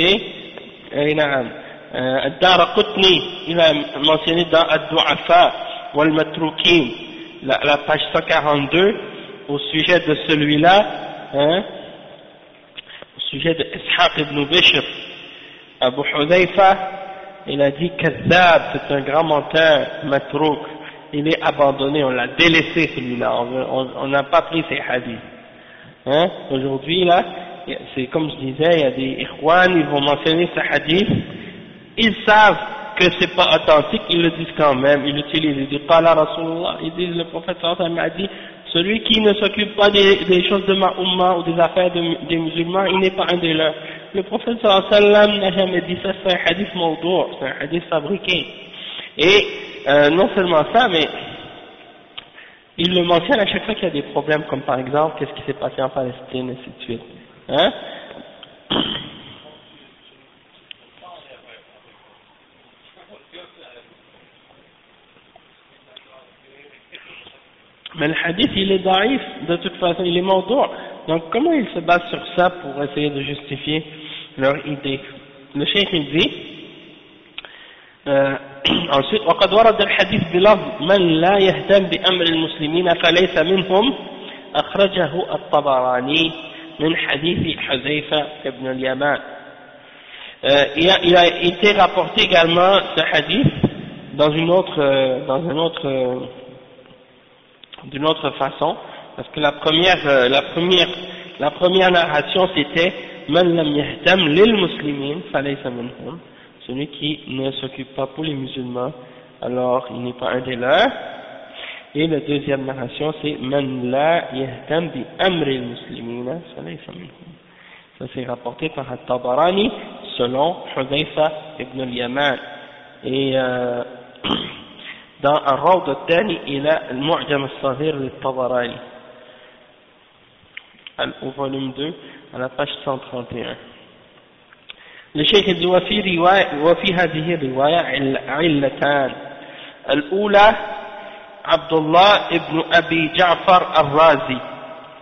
اي نعم euh, Ad-Daraqutni, il a mentionné dans Ad-Du'afa wal-Matrukim, la, la, page 142, au sujet de celui-là, hein, au sujet de Ishaq ibn Bishr, Abu Hudayfa, il a dit Kazzab, c'est un grand menteur, il est abandonné, on l'a délaissé celui-là, on n'a pas pris ses hadiths. Hein, aujourd'hui, là, c'est comme je disais, il y a des Ikhwan, ils vont mentionner ces hadiths, ils savent que c'est pas authentique, ils le disent quand même, ils l'utilisent, ils disent pas la ils disent le prophète sallallahu a dit, celui qui ne s'occupe pas des, choses de ma ou des affaires de, des musulmans, il n'est pas un des leurs. Le prophète sallallahu n'a jamais dit ça, c'est un hadith maudour, c'est un hadith fabriqué. Et euh, non seulement ça, mais il le mentionne à chaque fois qu'il y a des problèmes, comme par exemple, qu'est-ce qui s'est passé en Palestine, et ainsi de suite. Hein? Mais le hadith, il est daïf, de toute façon, il est maudour. Donc comment ils se basent sur ça pour essayer de justifier leur idée Le cheikh il dit, euh, *clears throat* ensuite, وقد ورد الحديث بلفظ من لا يهتم بأمر المسلمين فليس منهم أخرجه الطبراني من حديث حذيفة ابن اليمان euh, il, a, il, a, été rapporté également ce hadith dans une autre, euh, dans un autre euh, d'une autre façon, parce que la première, euh, la première, la première narration c'était Man lam yahtam lil muslimin minhum, celui qui ne s'occupe pas pour les musulmans, alors il n'est pas un des leurs. Et la deuxième narration c'est Man la yahtam bi amri muslimina falaysa. Ça c'est rapporté par At-Tabarani selon Hudayfa ibn al-Yaman. Et euh, *clears throat* dans الروض الثاني إلى المعجم الصغير للطبراني. au volume 2 à la page 131 الشيخ يقول وفي رواية وفي هذه الرواية علتان الأولى عبد الله ابن أبي جعفر الرازي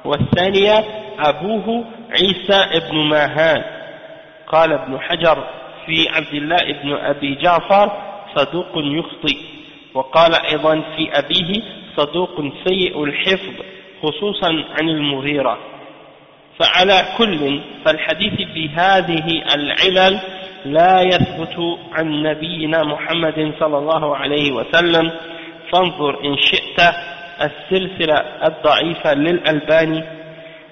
والثانية أبوه عيسى ابن ماهان قال ابن حجر في عبد الله ابن أبي جعفر صدوق يخطئ وقال أيضا في أبيه صدوق سيء الحفظ خصوصا عن المغيرة. فعلى كل فالحديث بهذه العلل لا يثبت عن نبينا محمد صلى الله عليه وسلم. فانظر إن شئت السلسلة الضعيفة للألباني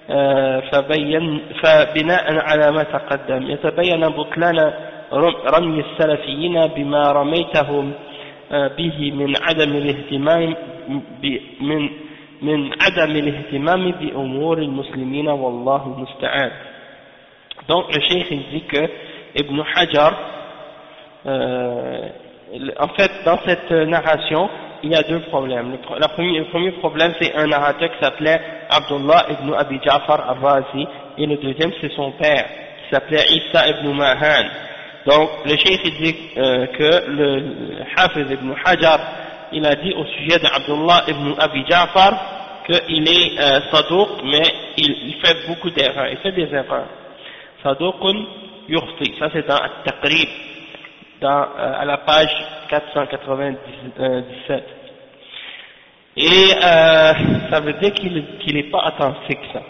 آه، فبين فبناء على ما تقدم يتبين بطلان رمي السلفيين بما رميتهم. به من عدم الاهتمام من من عدم الاهتمام بأمور المسلمين والله المستعان donc le cheikh il dit que Ibn Hajar euh, en fait dans cette narration il y a deux problèmes le, la premier, le premier problème c'est un narrateur qui s'appelait Abdullah ibn Abi Ja'far al-Razi et le deuxième c'est son père qui s'appelait Issa ibn Mahan donc le cheikh dit euh, que le, Hafiz ibn Hajar il a dit au sujet d'Abdullah ibn Abi Ja'far qu'il est euh, sadouk, mais il, fait beaucoup d'erreurs, il fait des erreurs. Sadoukun yurti, ça c'est dans Taqrib, dans, euh, à la page 497. Et euh, ça veut dire qu'il n'est qu pas authentique ça.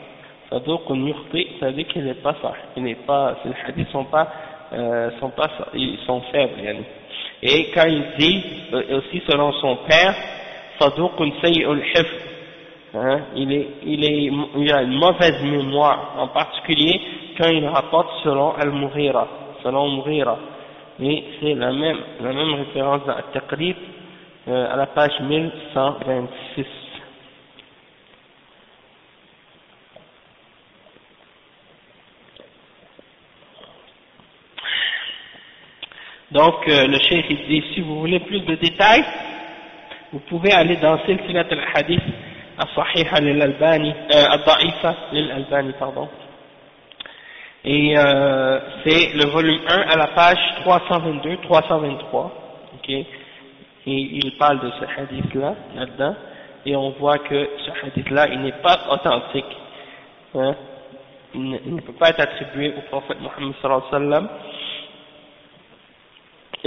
Sadoukun yurti, ça veut dire qu'il n'est pas ça. Il n'est pas, ces hadiths sont pas, euh, sont pas, ils sont faibles. Yani. Et quand il dit, euh, aussi selon son père, hein, il, est, il, est, il a une mauvaise mémoire, en particulier quand il rapporte selon Al-Mughira, selon Mughira. Et c'est la même, la même référence dans euh, à la page 1126. Donc, euh, le cheikh il dit, si vous voulez plus de détails, vous pouvez aller dans Silsilat al-Hadith al-Sahiha lil-Albani, euh, al-Da'ifa lil-Albani, pardon. Et euh, c'est le volume 1 à la page 322, 323, ok. Et il parle de ce hadith-là, là-dedans, et on voit que ce hadith-là, il n'est pas authentique, hein. il ne peut pas être attribué au prophète Mohammed sallallahu alayhi wa sallam,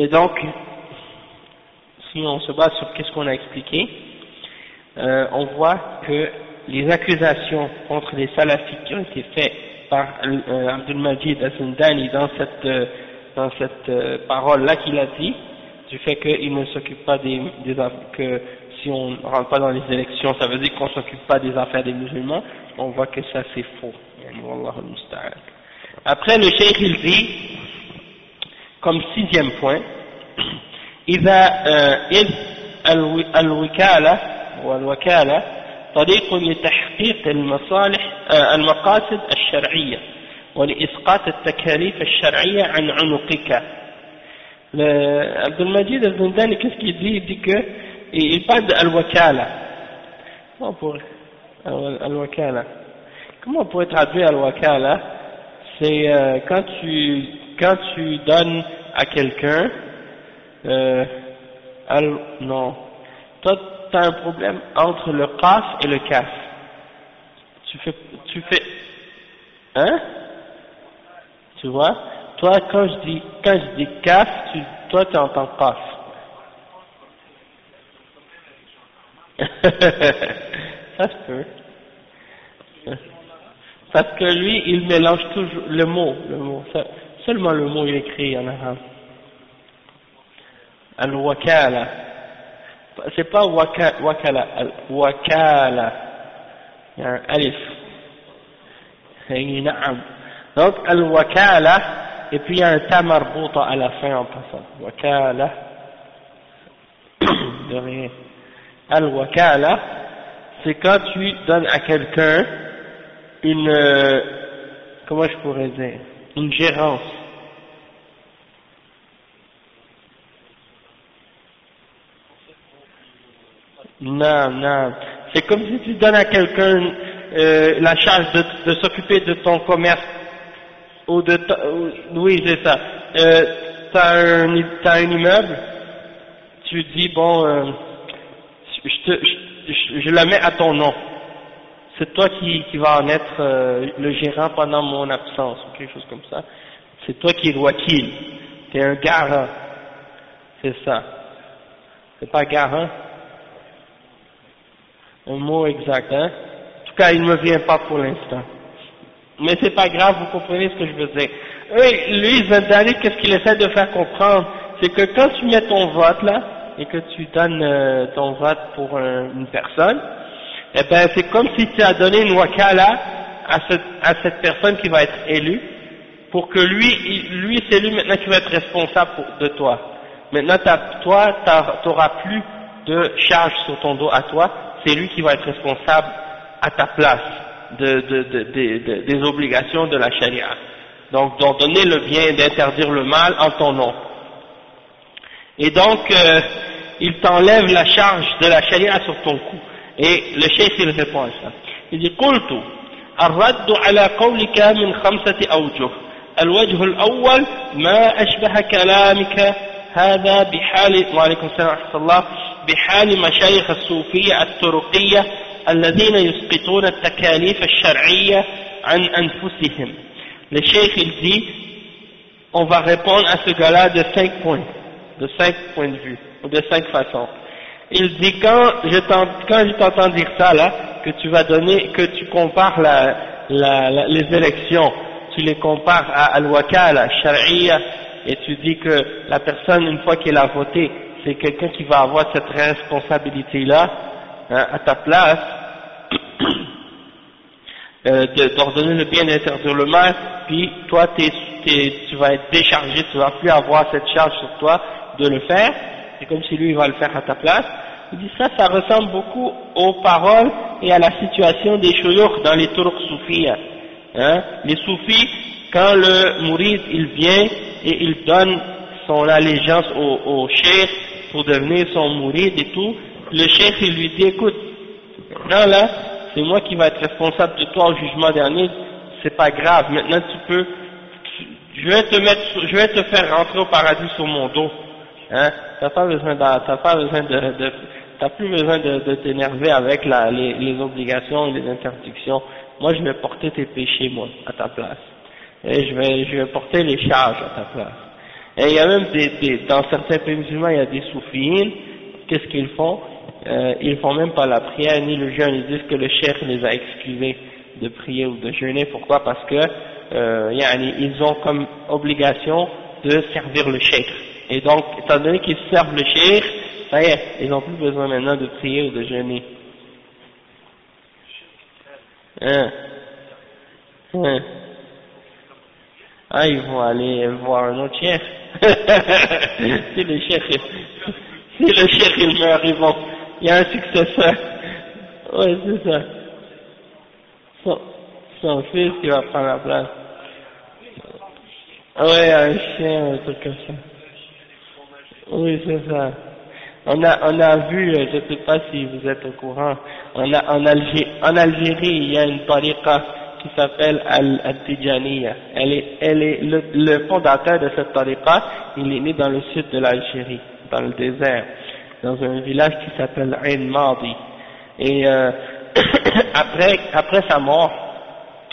et donc, si on se base sur qu'est-ce qu'on a expliqué, euh, on voit que les accusations contre les salafis qui ont été faites par euh, Abdul Majid dans cette, euh, dans cette euh, parole-là qu'il a dit, du fait qu'il ne s'occupe pas des que si on ne rentre pas dans les élections, ça veut dire qu'on ne s'occupe pas des affaires des musulmans, on voit que ça c'est faux. Après le cheikh il dit, comme sixième point, *clears throat* إذا euh, إذ الوكالة والوكالة طريق لتحقيق المصالح آه، المقاصد الشرعية ولإسقاط التكاليف الشرعية عن عنقك. عبد المجيد الزنداني كيف كيدي ديك يفاد الوكالة. الوكالة. كيف بور تعبير الوكالة؟ C'est euh, quand tu quand tu donnes à quelqu'un, euh, non, toi tu as un problème entre le qaf et le kaf. Tu fais, tu fais, hein? Tu vois? Toi quand je dis, quand je dis kaf, toi tu entends qaf. *laughs* Ça se peut. Parce que lui, il mélange toujours le mot, le mot. Seulement le mot est écrit en arabe. Al-wakala. C'est pas wakala, al-wakala. Il y a un alif. Donc, al-wakala, et puis il y a un ta marbouta à la fin en passant. Wakala. *coughs* De rien. Al-wakala, c'est quand tu donnes à quelqu'un une, comment je pourrais dire, une gérance. Non, non. C'est comme si tu donnes à quelqu'un euh, la charge de, s'occuper de ton commerce ou de, oui c'est ça, euh, un, as un immeuble, tu dis bon, euh, je, te, je, la mets à ton nom, c'est toi qui, qui va en être euh, le gérant pendant mon absence ou quelque chose comme ça, c'est toi qui es wakil, t'es un garant, c'est ça, c'est pas garant, un mot exact, hein, en tout cas il ne me vient pas pour l'instant. Mais c'est pas grave, vous comprenez ce que je veux dire. Oui, lui, Zendali, qu'est-ce qu'il essaie de faire comprendre? C'est que quand tu mets ton vote là, et que tu donnes euh, ton vote pour une personne, eh ben c'est comme si tu as donné une wakala à cette, personne qui va être élue, pour que lui, lui c'est lui maintenant qui va être responsable de toi. Maintenant, toi, tu n'auras plus de charge sur ton dos à toi, c'est lui qui va être responsable à ta place de, de, de, des obligations de la charia. Donc d'ordonner le bien, d'interdire le mal en ton nom. Et donc, euh, il t'enlève la charge de la charia sur ton cou. Et le chef il répond à ça. Il dit, قلت الرد على قولك من خمسة أوجه. الوجه الأول ما أشبه كلامك هذا بحال وعليكم السلام ورحمة الله بحال مشايخ الصوفية الترقية الذين يسقطون التكاليف الشرعية عن أنفسهم. le cheikh on va répondre à ce gars-là de cinq points de cinq points de vue ou de cinq façons. Il dit quand je t'entends dire ça là que tu vas donner que tu compares les élections tu les compares à al-wakal, à sharia et tu dis que la personne une fois qu'elle a voté c'est quelqu'un qui va avoir cette responsabilité là hein, à ta place, *coughs* euh, d'ordonner le bien et d'interdire le mal, puis toi tu vas être déchargé, tu vas plus avoir cette charge sur toi de le faire, c'est comme si lui il va le faire à ta place. Il dit ça, ça ressemble beaucoup aux paroles et à la situation des chouyours dans les tours soufis. Hein. Les soufis, quand le mourid il vient et il donne son allégeance au, au pour devenir son mourid et tout, le chef il lui dit écoute, non là, c'est moi qui vais être responsable de toi au jugement dernier, c'est pas grave, maintenant tu peux, je vais te mettre, je vais te faire rentrer au paradis sur mon dos, hein, t'as pas besoin t'as pas besoin de, de t'as plus besoin de, de t'énerver avec la, les, les, obligations les interdictions, moi je vais porter tes péchés moi, à ta place, et je vais, je vais porter les charges à ta place. Et il y a même des, des dans certains pays musulmans, il y a des soufis, qu'est-ce qu'ils font? Euh, Ils font même pas la prière ni le jeûne, ils disent que le chef les a excusés de prier ou de jeûner. Pourquoi? Parce que euh, ils ont comme obligation de servir le cheikh. Et donc, étant donné qu'ils servent le cheikh, ça y est, ils n'ont plus besoin maintenant de prier ou de jeûner. Hein? Hein? Ah, ils vont aller voir un autre chef. *laughs* si le chef si le il meurt, ils vont, il y a un successeur. Oui, c'est ça. Son, son, fils qui va prendre la place. Oui, un chien, un truc comme ça. Oui, c'est ça. On a, on a vu, euh, je ne sais pas si vous êtes au courant, on a, en, Algérie, en Algérie, il y a une tariqa qui s'appelle Al-Tijaniya. Elle est, elle est, le, le fondateur de cette tariqa, il est né dans le sud de l'Algérie dans le désert, dans un village qui s'appelle Ain Madi. Et euh, *coughs* après, après sa mort,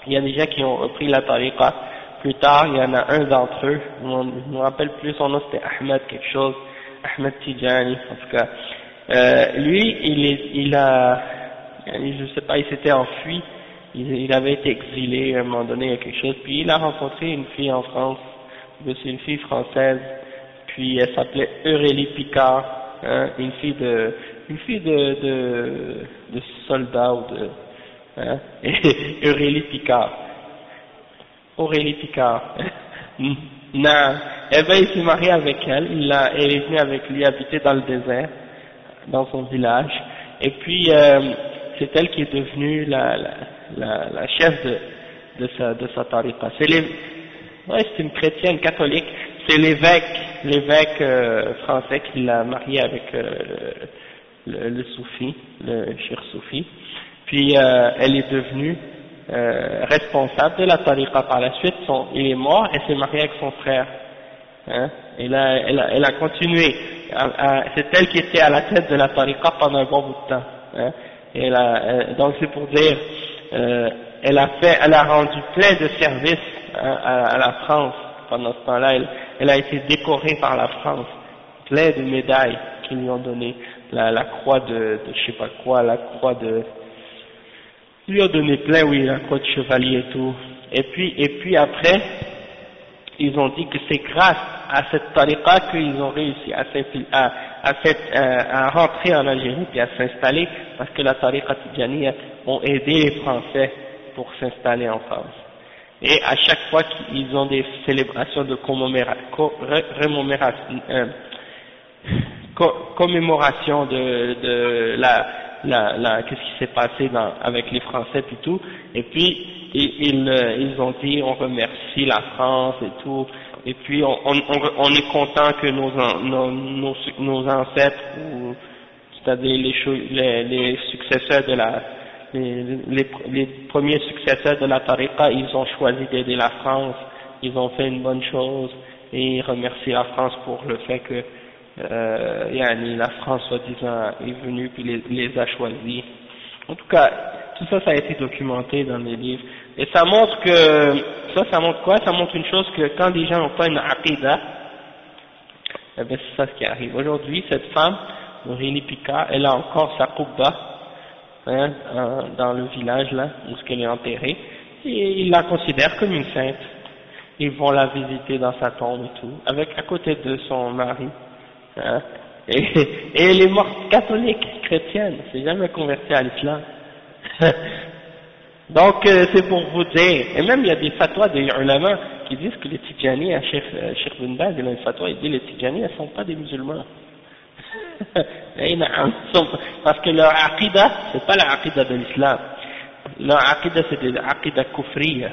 il y a des gens qui ont repris la tariqa. Plus tard, il y en a un d'entre eux, je ne me rappelle plus son nom, c'était Ahmed quelque chose, Ahmed Tijani, en tout cas. Euh, lui, il, a, je sais pas, il s'était enfui, il, avait été exilé à un moment donné, quelque chose, puis il a rencontré une fille en France, c'est une fille française, puis elle s'appelait Aurélie Picard, hein, une fille de, une fille de, de, soldat ou de, hein, *laughs* Picard. Aurélie Picard. *laughs* non, eh ben il s'est marié avec elle, il a, elle est venue avec lui habiter dans le désert, dans son village, et puis euh, c'est elle qui est devenue la, la, la, la chef de, de sa, de sa tariqa. C'est ouais, c'est une chrétienne catholique, c'est l'évêque, l'évêque euh, français qui l'a marié avec euh, le, le, soufi, le cher soufi. Puis euh, elle est devenue euh, responsable de la tariqa par la suite, son, il est mort et s'est marié avec son frère. Hein, elle, a, elle, a, elle a continué, c'est elle qui était à la tête de la tariqa pendant un bon bout de temps. Hein, et elle donc c'est pour dire, euh, elle a fait, elle a rendu plein de services hein, à, la France pendant ce temps-là. Elle, elle, a été décorée par la France, plein de médailles qu'ils lui ont donné, la, la croix de, de je sais pas quoi, la croix de lui ont donné plein, oui, la croix de chevalier et tout. Et puis, et puis après, ils ont dit que c'est grâce à cette tariqa qu'ils ont réussi à, à, à, euh, à, rentrer en Algérie et à s'installer, parce que la tariqa tidjaniya ont aidé les Français pour s'installer en France. Et à chaque fois qu'ils ont des célébrations de euh, commémoration de, de la la, la qu'est-ce qui s'est passé dans, avec les Français et tout, et puis ils, euh, ils, ont dit on remercie la France et tout, et puis on, on, on est content que nos, nos, nos, nos ancêtres, c'est-à-dire les, les, les, successeurs de la, les, les, les, premiers successeurs de la tariqa, ils ont choisi d'aider la France, ils ont fait une bonne chose, et ils remercient la France pour le fait que euh, la France soi-disant est venue puis les, les, a choisis. En tout cas, tout ça, ça a été documenté dans les livres. Et ça montre que, ça, ça montre quoi? Ça montre une chose que quand les gens n'ont pas une aqidah, eh bien c'est ça ce qui arrive. Aujourd'hui, cette femme, Aurélie Picard, elle a encore sa kubba hein, dans le village là, où elle est enterrée, et ils la considèrent comme une sainte. Ils vont la visiter dans sa tombe et tout, avec à côté de son mari. Et, et, elle est morte catholique, chrétienne, c'est jamais convertie à l'islam. *laughs* Donc euh, c'est pour vous dire, et même il y a des fatwas des ulama qui disent que les Tidjani, à Cheikh, euh, Cheikh Baz, il a une fatwa, il dit les Tidjani, elles sont pas des musulmans. *laughs* Parce que leur aqidah, c'est pas la aqidah de l'islam. Leur aqidah, c'est des aqidah kufriya.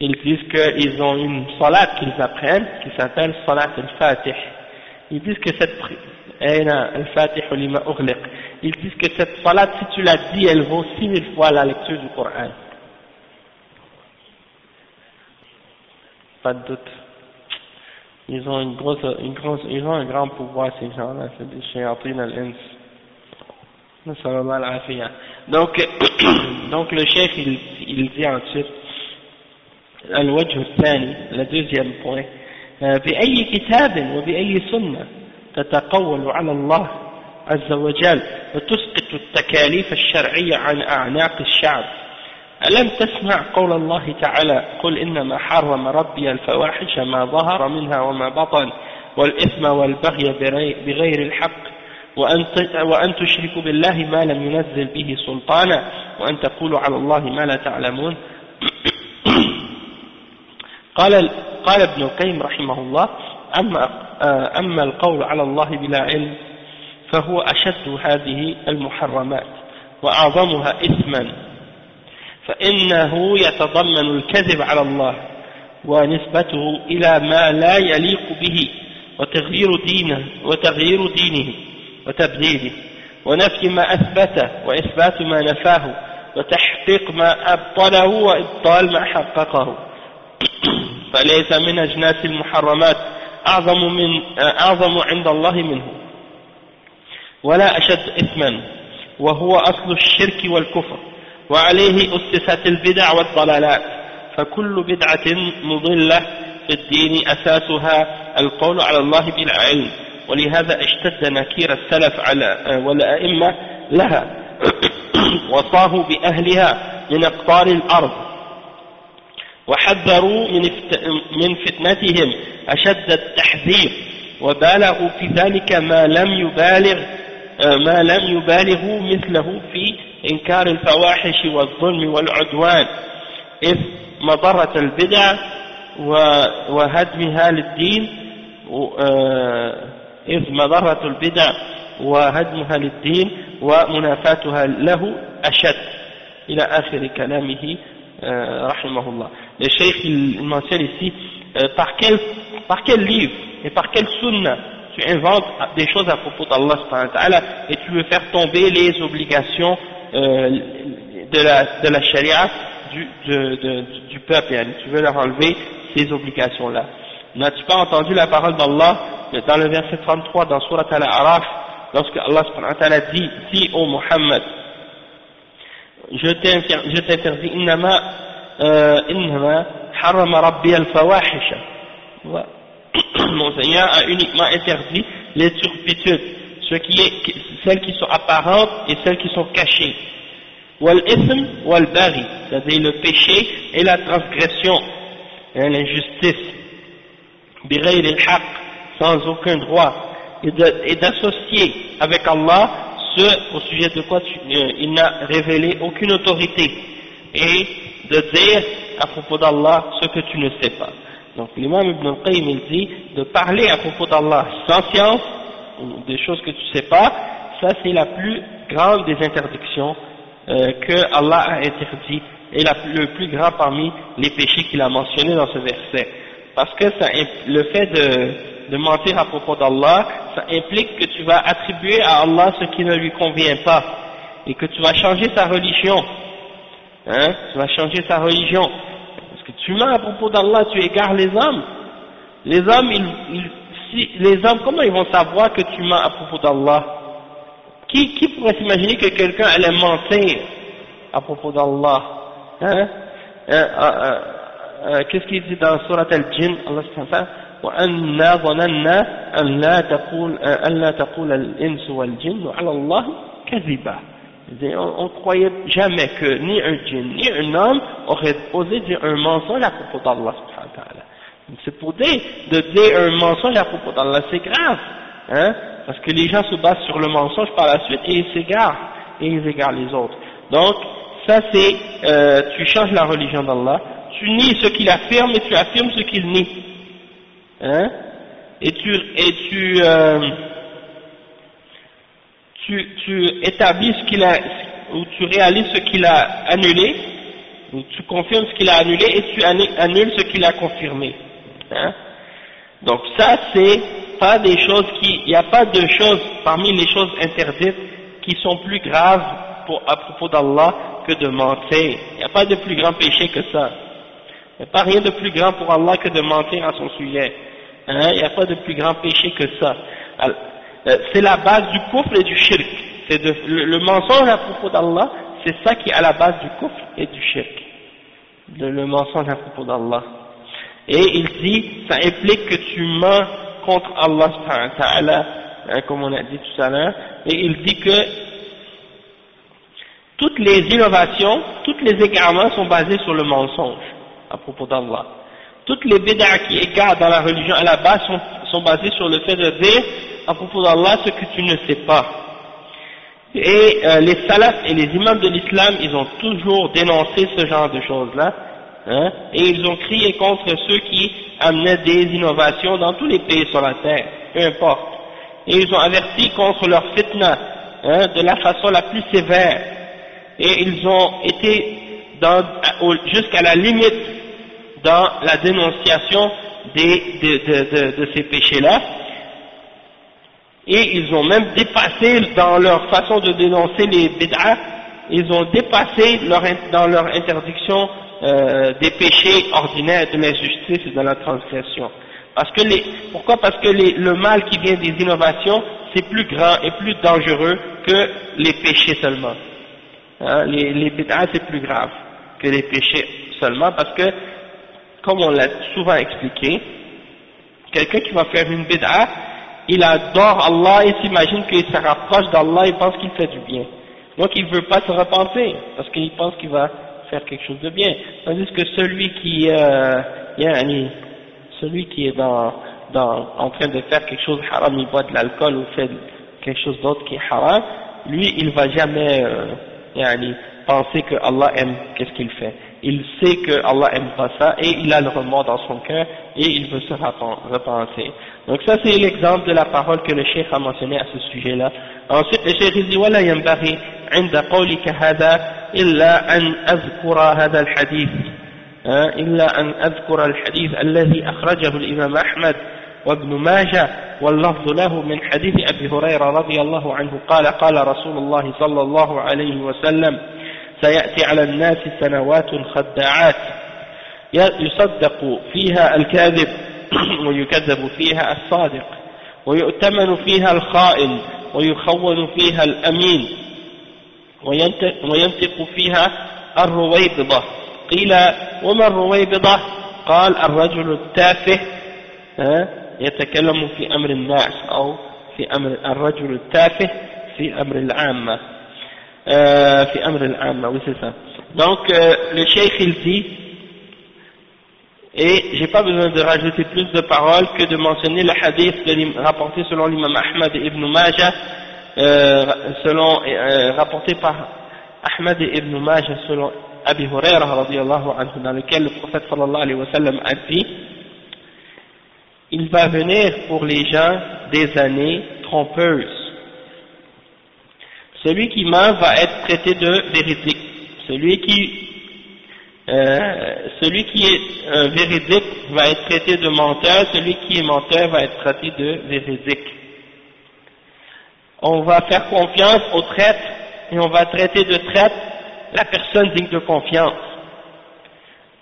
Ils disent qu'ils ont une salat qu'ils apprennent, qui s'appelle salat al-fatih ils disent que cette ils disent que cette si tu la dis, elle vaut 6000 fois la lecture du Coran. Pas de doute. Ils ont une grosse, une grosse, ils ont un grand pouvoir, ces gens-là, c'est des shayatin al-ins. Donc, *coughs* donc le chef, il, il dit ensuite, al-wajh le deuxième point, بأي كتاب وبأي سنة تتقول على الله عز وجل وتسقط التكاليف الشرعية عن أعناق الشعب. ألم تسمع قول الله تعالى قل إنما حرم ربي الفواحش ما ظهر منها وما بطن والإثم والبغي بغير الحق وأن وأن تشركوا بالله ما لم ينزل به سلطانا وأن تقولوا على الله ما لا تعلمون. *coughs* قال قال ابن القيم رحمه الله أما, أما القول على الله بلا علم فهو أشد هذه المحرمات وأعظمها إثما فإنه يتضمن الكذب على الله ونسبته إلى ما لا يليق به وتغيير دينه وتغيير دينه وتبديله ونفي ما أثبته وإثبات ما نفاه وتحقيق ما أبطله وإبطال ما حققه. فليس من أجناس المحرمات أعظم, من أعظم عند الله منه. ولا أشد إثما وهو أصل الشرك والكفر وعليه أسست البدع والضلالات. فكل بدعة مضلة في الدين أساسها القول على الله بالعلم ولهذا اشتد نكير السلف على والأئمة لها *coughs* وصاهوا بأهلها من أقطار الأرض. وحذروا من فتنتهم أشد التحذير وبالغوا في ذلك ما لم يبالغ ما لم يبالغوا مثله في إنكار الفواحش والظلم والعدوان إذ مضرة البدع وهدمها للدين إذ مضرة البدع وهدمها للدين ومنافاتها له أشد إلى آخر كلامه Euh, rahimahullah. Le cheikh il mentionne ici euh, par, quel, par quel livre et par quel sunna tu inventes des choses à propos d'Allah et tu veux faire tomber les obligations euh, de, la, de la charia du, du peuple, tu veux leur enlever ces obligations-là. N'as-tu pas entendu la parole d'Allah dans le verset 33 dans Surat Al-Araf, lorsque Allah dit, dit au Muhammad, je t'interdis, innama harama rabbi al-fawahisha. Mon Seigneur a uniquement interdit les turpitudes, ce qui est, celles qui sont apparentes et celles qui sont cachées. Wal bari, c'est-à-dire le péché et la transgression, hein, l'injustice. Bighayr al-haq, sans aucun droit, et d'associer avec Allah ce au sujet de quoi euh, il n'a révélé aucune autorité, et de dire à propos d'Allah ce que tu ne sais pas. Donc l'imam Ibn al-Qayyim il dit de parler à propos d'Allah sans science, des choses que tu ne sais pas, ça c'est la plus grande des interdictions euh, que Allah a interdit et le plus grand parmi les péchés qu'il a mentionnés dans ce verset. Parce que le fait de, de mentir à propos d'Allah, ça implique que tu vas attribuer à Allah ce qui ne lui convient pas et que tu vas changer sa religion. Hein, tu vas changer sa religion que tu mens à propos d'Allah, tu égares les hommes. Les hommes, ils, si, les hommes, comment ils vont savoir que tu mens à propos d'Allah qui, qui pourrait s'imaginer que quelqu'un allait mentir à propos d'Allah hein? euh, euh, euh, Qu'est-ce qu'il dit dans Surat al-Jinn Allah subhanahu وأنا ظننا أن لا تقول أن لا تقول الإنس والجن على الله كذبا on, ne croyait jamais que ni un djinn ni un homme aurait osé dire un mensonge à propos d'Allah c'est pour dire, de dire un mensonge à propos d'Allah, c'est grave, hein, parce que les gens se basent sur le mensonge par la suite et ils s'égarent, et ils égarent les autres. Donc, ça c'est, euh, tu changes la religion d'Allah, tu nies ce qu'il affirme et tu affirmes ce qu'il nie, hein, et tu, et tu, euh, tu, tu établis ce qu'il a, ou tu réalises ce qu'il a annulé, ou tu confirmes ce qu'il a annulé et tu annules ce qu'il a confirmé. Hein. Donc ça, c'est pas des choses qui, il n'y a pas de choses parmi les choses interdites qui sont plus graves pour, à propos d'Allah que de mentir. Il n'y a pas de plus grand péché que ça. Il n'y a pas rien de plus grand pour Allah que de mentir à son sujet. Hein. Il n'y a pas de plus grand péché que ça. Euh, c'est la base du kufr et du shirk. C'est le, mensonge à propos d'Allah, c'est ça qui est à la base du kufr et du shirk. Le, mensonge à propos d'Allah. Et il dit, ça implique que tu mens contre Allah hein, comme on a dit tout à l'heure, et il dit que toutes les innovations, tous les égarements sont basés sur le mensonge à propos d'Allah. Toutes les bid'ah qui égarent dans la religion à la base sont, sont basées sur le fait de dire à propos d'Allah ce que tu ne sais pas. Et euh, les salafs et les imams de l'islam, ils ont toujours dénoncé ce genre de choses-là, hein, et ils ont crié contre ceux qui amenaient des innovations dans tous les pays sur la terre, peu importe. Et ils ont averti contre leur fitna, hein, de la façon la plus sévère. Et ils ont été jusqu'à la limite dans la dénonciation de ces péchés-là, et ils ont même dépassé dans leur façon de dénoncer les bid'ah, ils ont dépassé leur, dans leur interdiction euh, des péchés ordinaires, de l'injustice et de la transgression. Parce que les, pourquoi? Parce que le mal qui vient des innovations, c'est plus grand et plus dangereux que les péchés seulement. Hein, les, les c'est plus grave que les péchés seulement, parce que, comme on l'a souvent expliqué, quelqu'un qui va faire une bid'ah, il adore Allah et s'imagine qu'il se rapproche d'Allah et pense qu'il fait du bien. Donc il ne veut pas se repentir parce qu'il pense qu'il va faire quelque chose de bien. Tandis que celui qui, euh, celui qui est en train de faire quelque chose de haram, il boit de l'alcool ou fait quelque chose d'autre qui est haram, lui il va jamais euh, penser que Allah aime qu'est-ce qu'il fait. Il sait que Allah aime pas ça et il a le remords dans son cœur et il veut se repentir. Donc ça c'est l'exemple de la parole que le cheikh a mentionné à ce sujet-là. Ensuite le cheikh dit ولا ينبغي عند قولك هذا إلا أن أذكر هذا الحديث إلا أن أذكر الحديث الذي أخرجه الإمام أحمد وابن ماجه واللفظ له من حديث أبي هريرة رضي الله عنه قال قال رسول الله صلى الله عليه وسلم سيأتي على الناس سنوات خداعات يصدق فيها الكاذب *clears throat* ويكذب فيها الصادق ويؤتمن فيها الخائن ويخون فيها الأمين وينطق فيها الرويبضة. قيل وما الرويبضة؟ قال الرجل التافه يتكلم في أمر الناس أو في أمر الرجل التافه في أمر العامة. Euh, oui c'est ça. Donc euh, le cheikh il dit, et j'ai pas besoin de rajouter plus de paroles que de mentionner le hadith rapporté selon l'imam Ahmad Ibn Majah, euh, selon, euh, rapporté par Ahmad Ibn Majah selon Abi Hurairah anhu, dans lequel le prophète sallallahu alayhi wa a dit, il va venir pour les gens des années trompeuses celui qui ment va être traité de véridique celui qui euh, est véridique va être traité de menteur, celui qui est menteur va être traité de véridique. On va faire confiance au traître et on va traiter de traître la personne digne de confiance.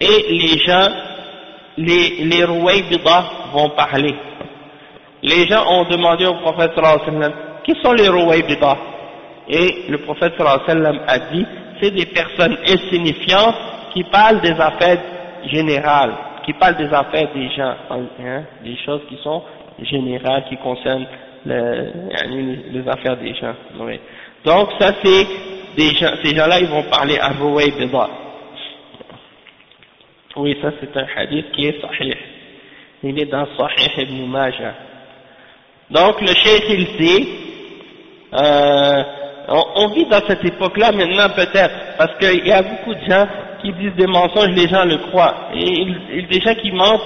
Et les gens, les, les vont parler. Les gens ont demandé au prophète sallallahu alayhi qui sont les rouwaybida Et le prophète sallallahu alayhi wa sallam a dit, c'est des personnes insignifiantes qui parle des affaires générales, qui parle des affaires des gens, hein, des choses qui sont générales, qui concernent les affaires des gens. Donc ça c'est des gens, ces gens-là ils vont parler à Bida. Oui, ça c'est un hadith qui est sahih. Il est dans Sahih ibn Majah. Donc le cheikh il dit, euh, on, on vit dans cette époque-là maintenant peut-être, parce qu'il y a beaucoup de gens qui disent des mensonges, les gens le croient. Et, et des gens qui mentent,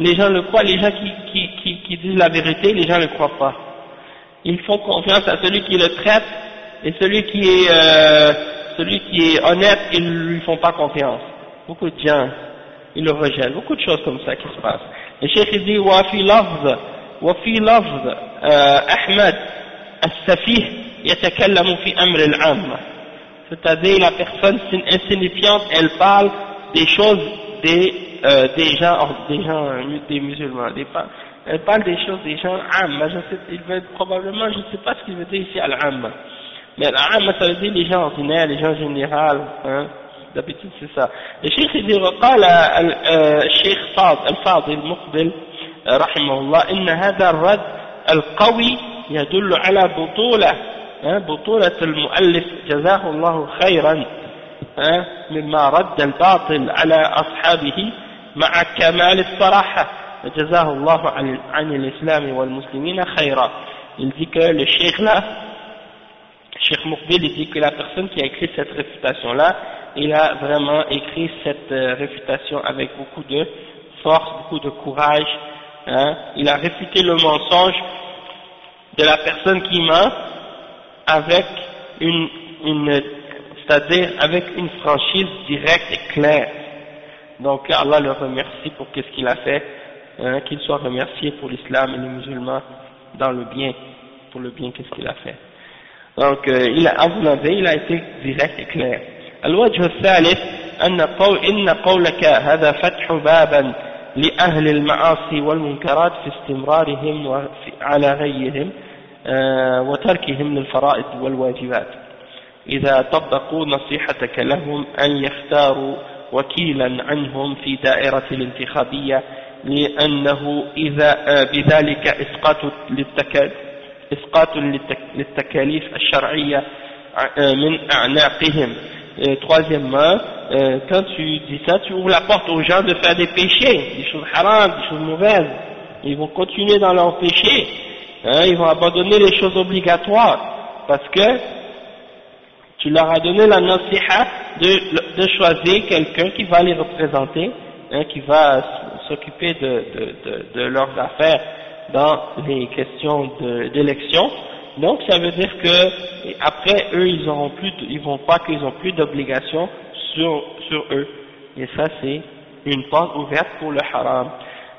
les gens le croient, les gens qui, qui, qui, qui disent la vérité, les gens ne le croient pas. Ils font confiance à celui qui le traite, et celui qui est, euh, celui qui est honnête, ils ne lui font pas confiance. Beaucoup de gens, ils le rejettent. Beaucoup de choses comme ça qui se passent. Le cheikh dit, « Wa fi lafz, wa fi euh, Ahmed, as-safih » يتكلم في أمر العامة c'est-à-dire la personne insignifiante, elle parle des choses des, euh, des gens, des gens, des musulmans, elle parle des choses des gens amma, je sais, il veut probablement, je ne sais pas ce qu'il veut dire ici al-amma, mais al-amma ça veut dire les gens ordinaires, les gens généraux, hein, d'habitude c'est ça. Le cheikh il dit, وقال الشيخ فاضل الفاضل المقبل رحمه الله إن هذا الرد القوي يدل على بطولة بطولة المؤلف جزاه الله خيرا مما رد الباطل على أصحابه مع كمال الصراحة جزاه الله عن, عن الإسلام والمسلمين خيرا il dit que le cheikh là Cheikh Moukbil il dit que la personne qui a écrit cette réfutation là il a vraiment écrit cette euh, réfutation avec beaucoup de force, beaucoup de courage hein. il a réfuté le mensonge de la personne qui ment avec une, une c'est-à-dire avec une franchise directe et claire. Donc Allah le remercie pour ce qu'il a fait, hein, qu'il soit remercié pour l'islam et les musulmans dans le bien, pour le bien qu'est-ce qu'il a fait. Donc euh, il a, vous l'avez, il a été direct et clair. الوجه الثالث أن قول إن قولك هذا فتح بابا لأهل المعاصي والمنكرات في استمرارهم على غيهم آه، وتركهم للفرائض والواجبات إذا طبقوا نصيحتك لهم أن يختاروا وكيلا عنهم في دائرة الانتخابية لأنه إذا آه، بذلك إسقاط إسقاط للتكاليف الشرعية آه، من أعناقهم troisièmement, euh, quand tu dis ça, tu ouvres la porte aux gens de faire des péchés, des choses haram, des choses mauvaises. Ils vont continuer dans leurs péchés. Hein, ils vont abandonner les choses obligatoires parce que tu leur as donné la nasiha de, de choisir quelqu'un qui va les représenter, hein, qui va s'occuper de, de, leurs affaires dans les questions d'élection. Donc ça veut dire que après eux ils auront plus, ils vont pas qu'ils ont plus d'obligations sur sur eux. Et ça c'est une porte ouverte pour le haram.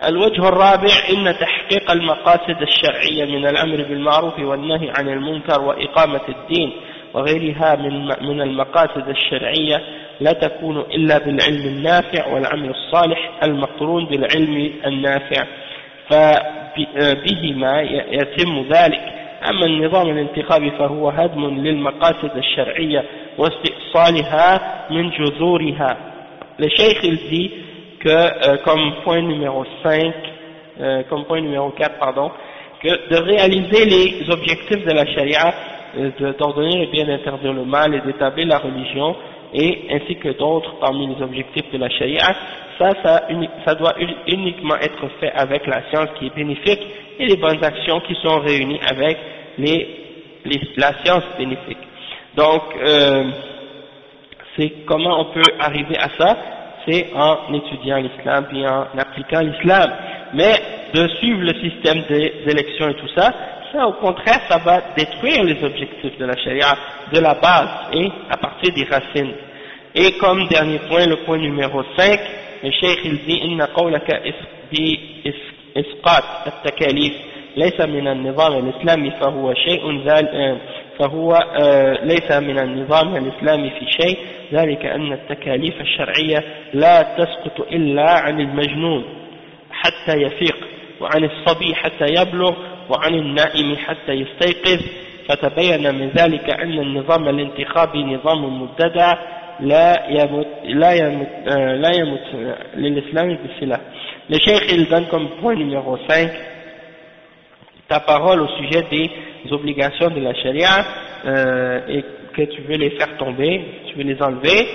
الوجه الرابع إن تحقيق المقاصد الشرعية من الأمر بالمعروف والنهي عن المنكر وإقامة الدين وغيرها من من المقاصد الشرعية لا تكون إلا بالعلم النافع والعمل الصالح المقرون بالعلم النافع. فبهما يتم ذلك. أما النظام الانتخابي فهو هدم للمقاصد الشرعية واستئصالها من جذورها. il dit que euh, comme point numéro 5 euh, comme point numéro 4 pardon que de réaliser les objectifs de la charia euh, d'ordonner le bien d'interdire le mal et d'établir la religion et ainsi que d'autres parmi les objectifs de la charia ça, ça, ça doit uniquement être fait avec la science qui est bénéfique et les bonnes actions qui sont réunies avec les, les la science bénéfique. Donc euh, c'est comment on peut arriver à ça, c'est en étudiant l'islam puis en appliquant l'islam. Mais de suivre le système des élections et tout ça, ça au contraire, ça va détruire les objectifs de la charia de la base et à partir des racines. Et comme dernier point, le point numéro 5, le cheikh il dit إن قولك بإسقاط التكاليف ليس من النظام الإسلامي فهو شيء فهو ليس من النظام الإسلامي في شيء ذلك أن التكاليف الشرعية لا تسقط إلا عن المجنون حتى يفيق وعن الصبي حتى يبلغ وعن النائم حتى يستيقظ فتبين من ذلك أن النظام الانتخابي نظام مبتدع لا يمت لا يمت لا يمت للإسلام بصلة. Le cheikh il donne comme point numéro 5 ta parole au sujet des obligations de la charia euh, et que tu veux les faire tomber, tu veux les enlever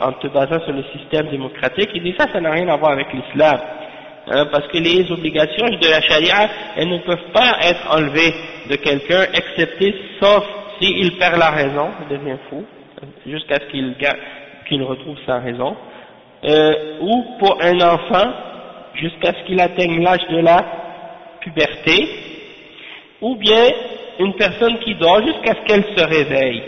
en te basant sur le système démocratique, il dit ça, ça n'a rien à voir avec l'islam. Hein, parce que les obligations de la charia, elles ne peuvent pas être enlevées de quelqu'un, excepté sauf s'il perd la raison, il devient fou, jusqu'à ce qu'il qu'il retrouve sa raison, euh, ou pour un enfant, jusqu'à ce qu'il atteigne l'âge de la puberté, ou bien une personne qui dort jusqu'à ce qu'elle se réveille.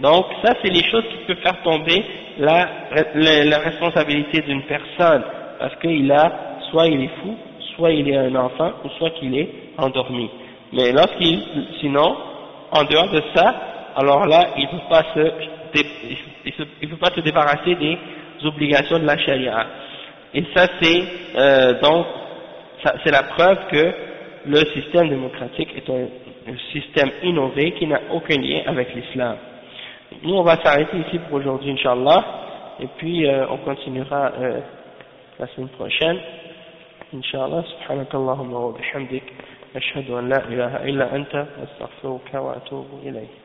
Donc ça c'est les choses qui peuvent faire tomber la, la, responsabilité d'une personne, parce qu'il a, soit il est fou, soit il est un enfant, ou soit qu'il est endormi. Mais lorsqu'il, sinon, en dehors de ça, alors là, il ne peut pas se, il peut pas se débarrasser des obligations de la charia. Et ça c'est, euh, donc, c'est la preuve que le système démocratique est un, système innové qui n'a aucun lien avec l'islam. Nous, on va s'arrêter ici pour aujourd'hui, Inch'Allah, et puis euh, on continuera euh, la semaine prochaine. Inch'Allah, subhanakallahumma wa bihamdik, ashhadu an la ilaha illa anta, astaghfiruka wa atubu ilayk.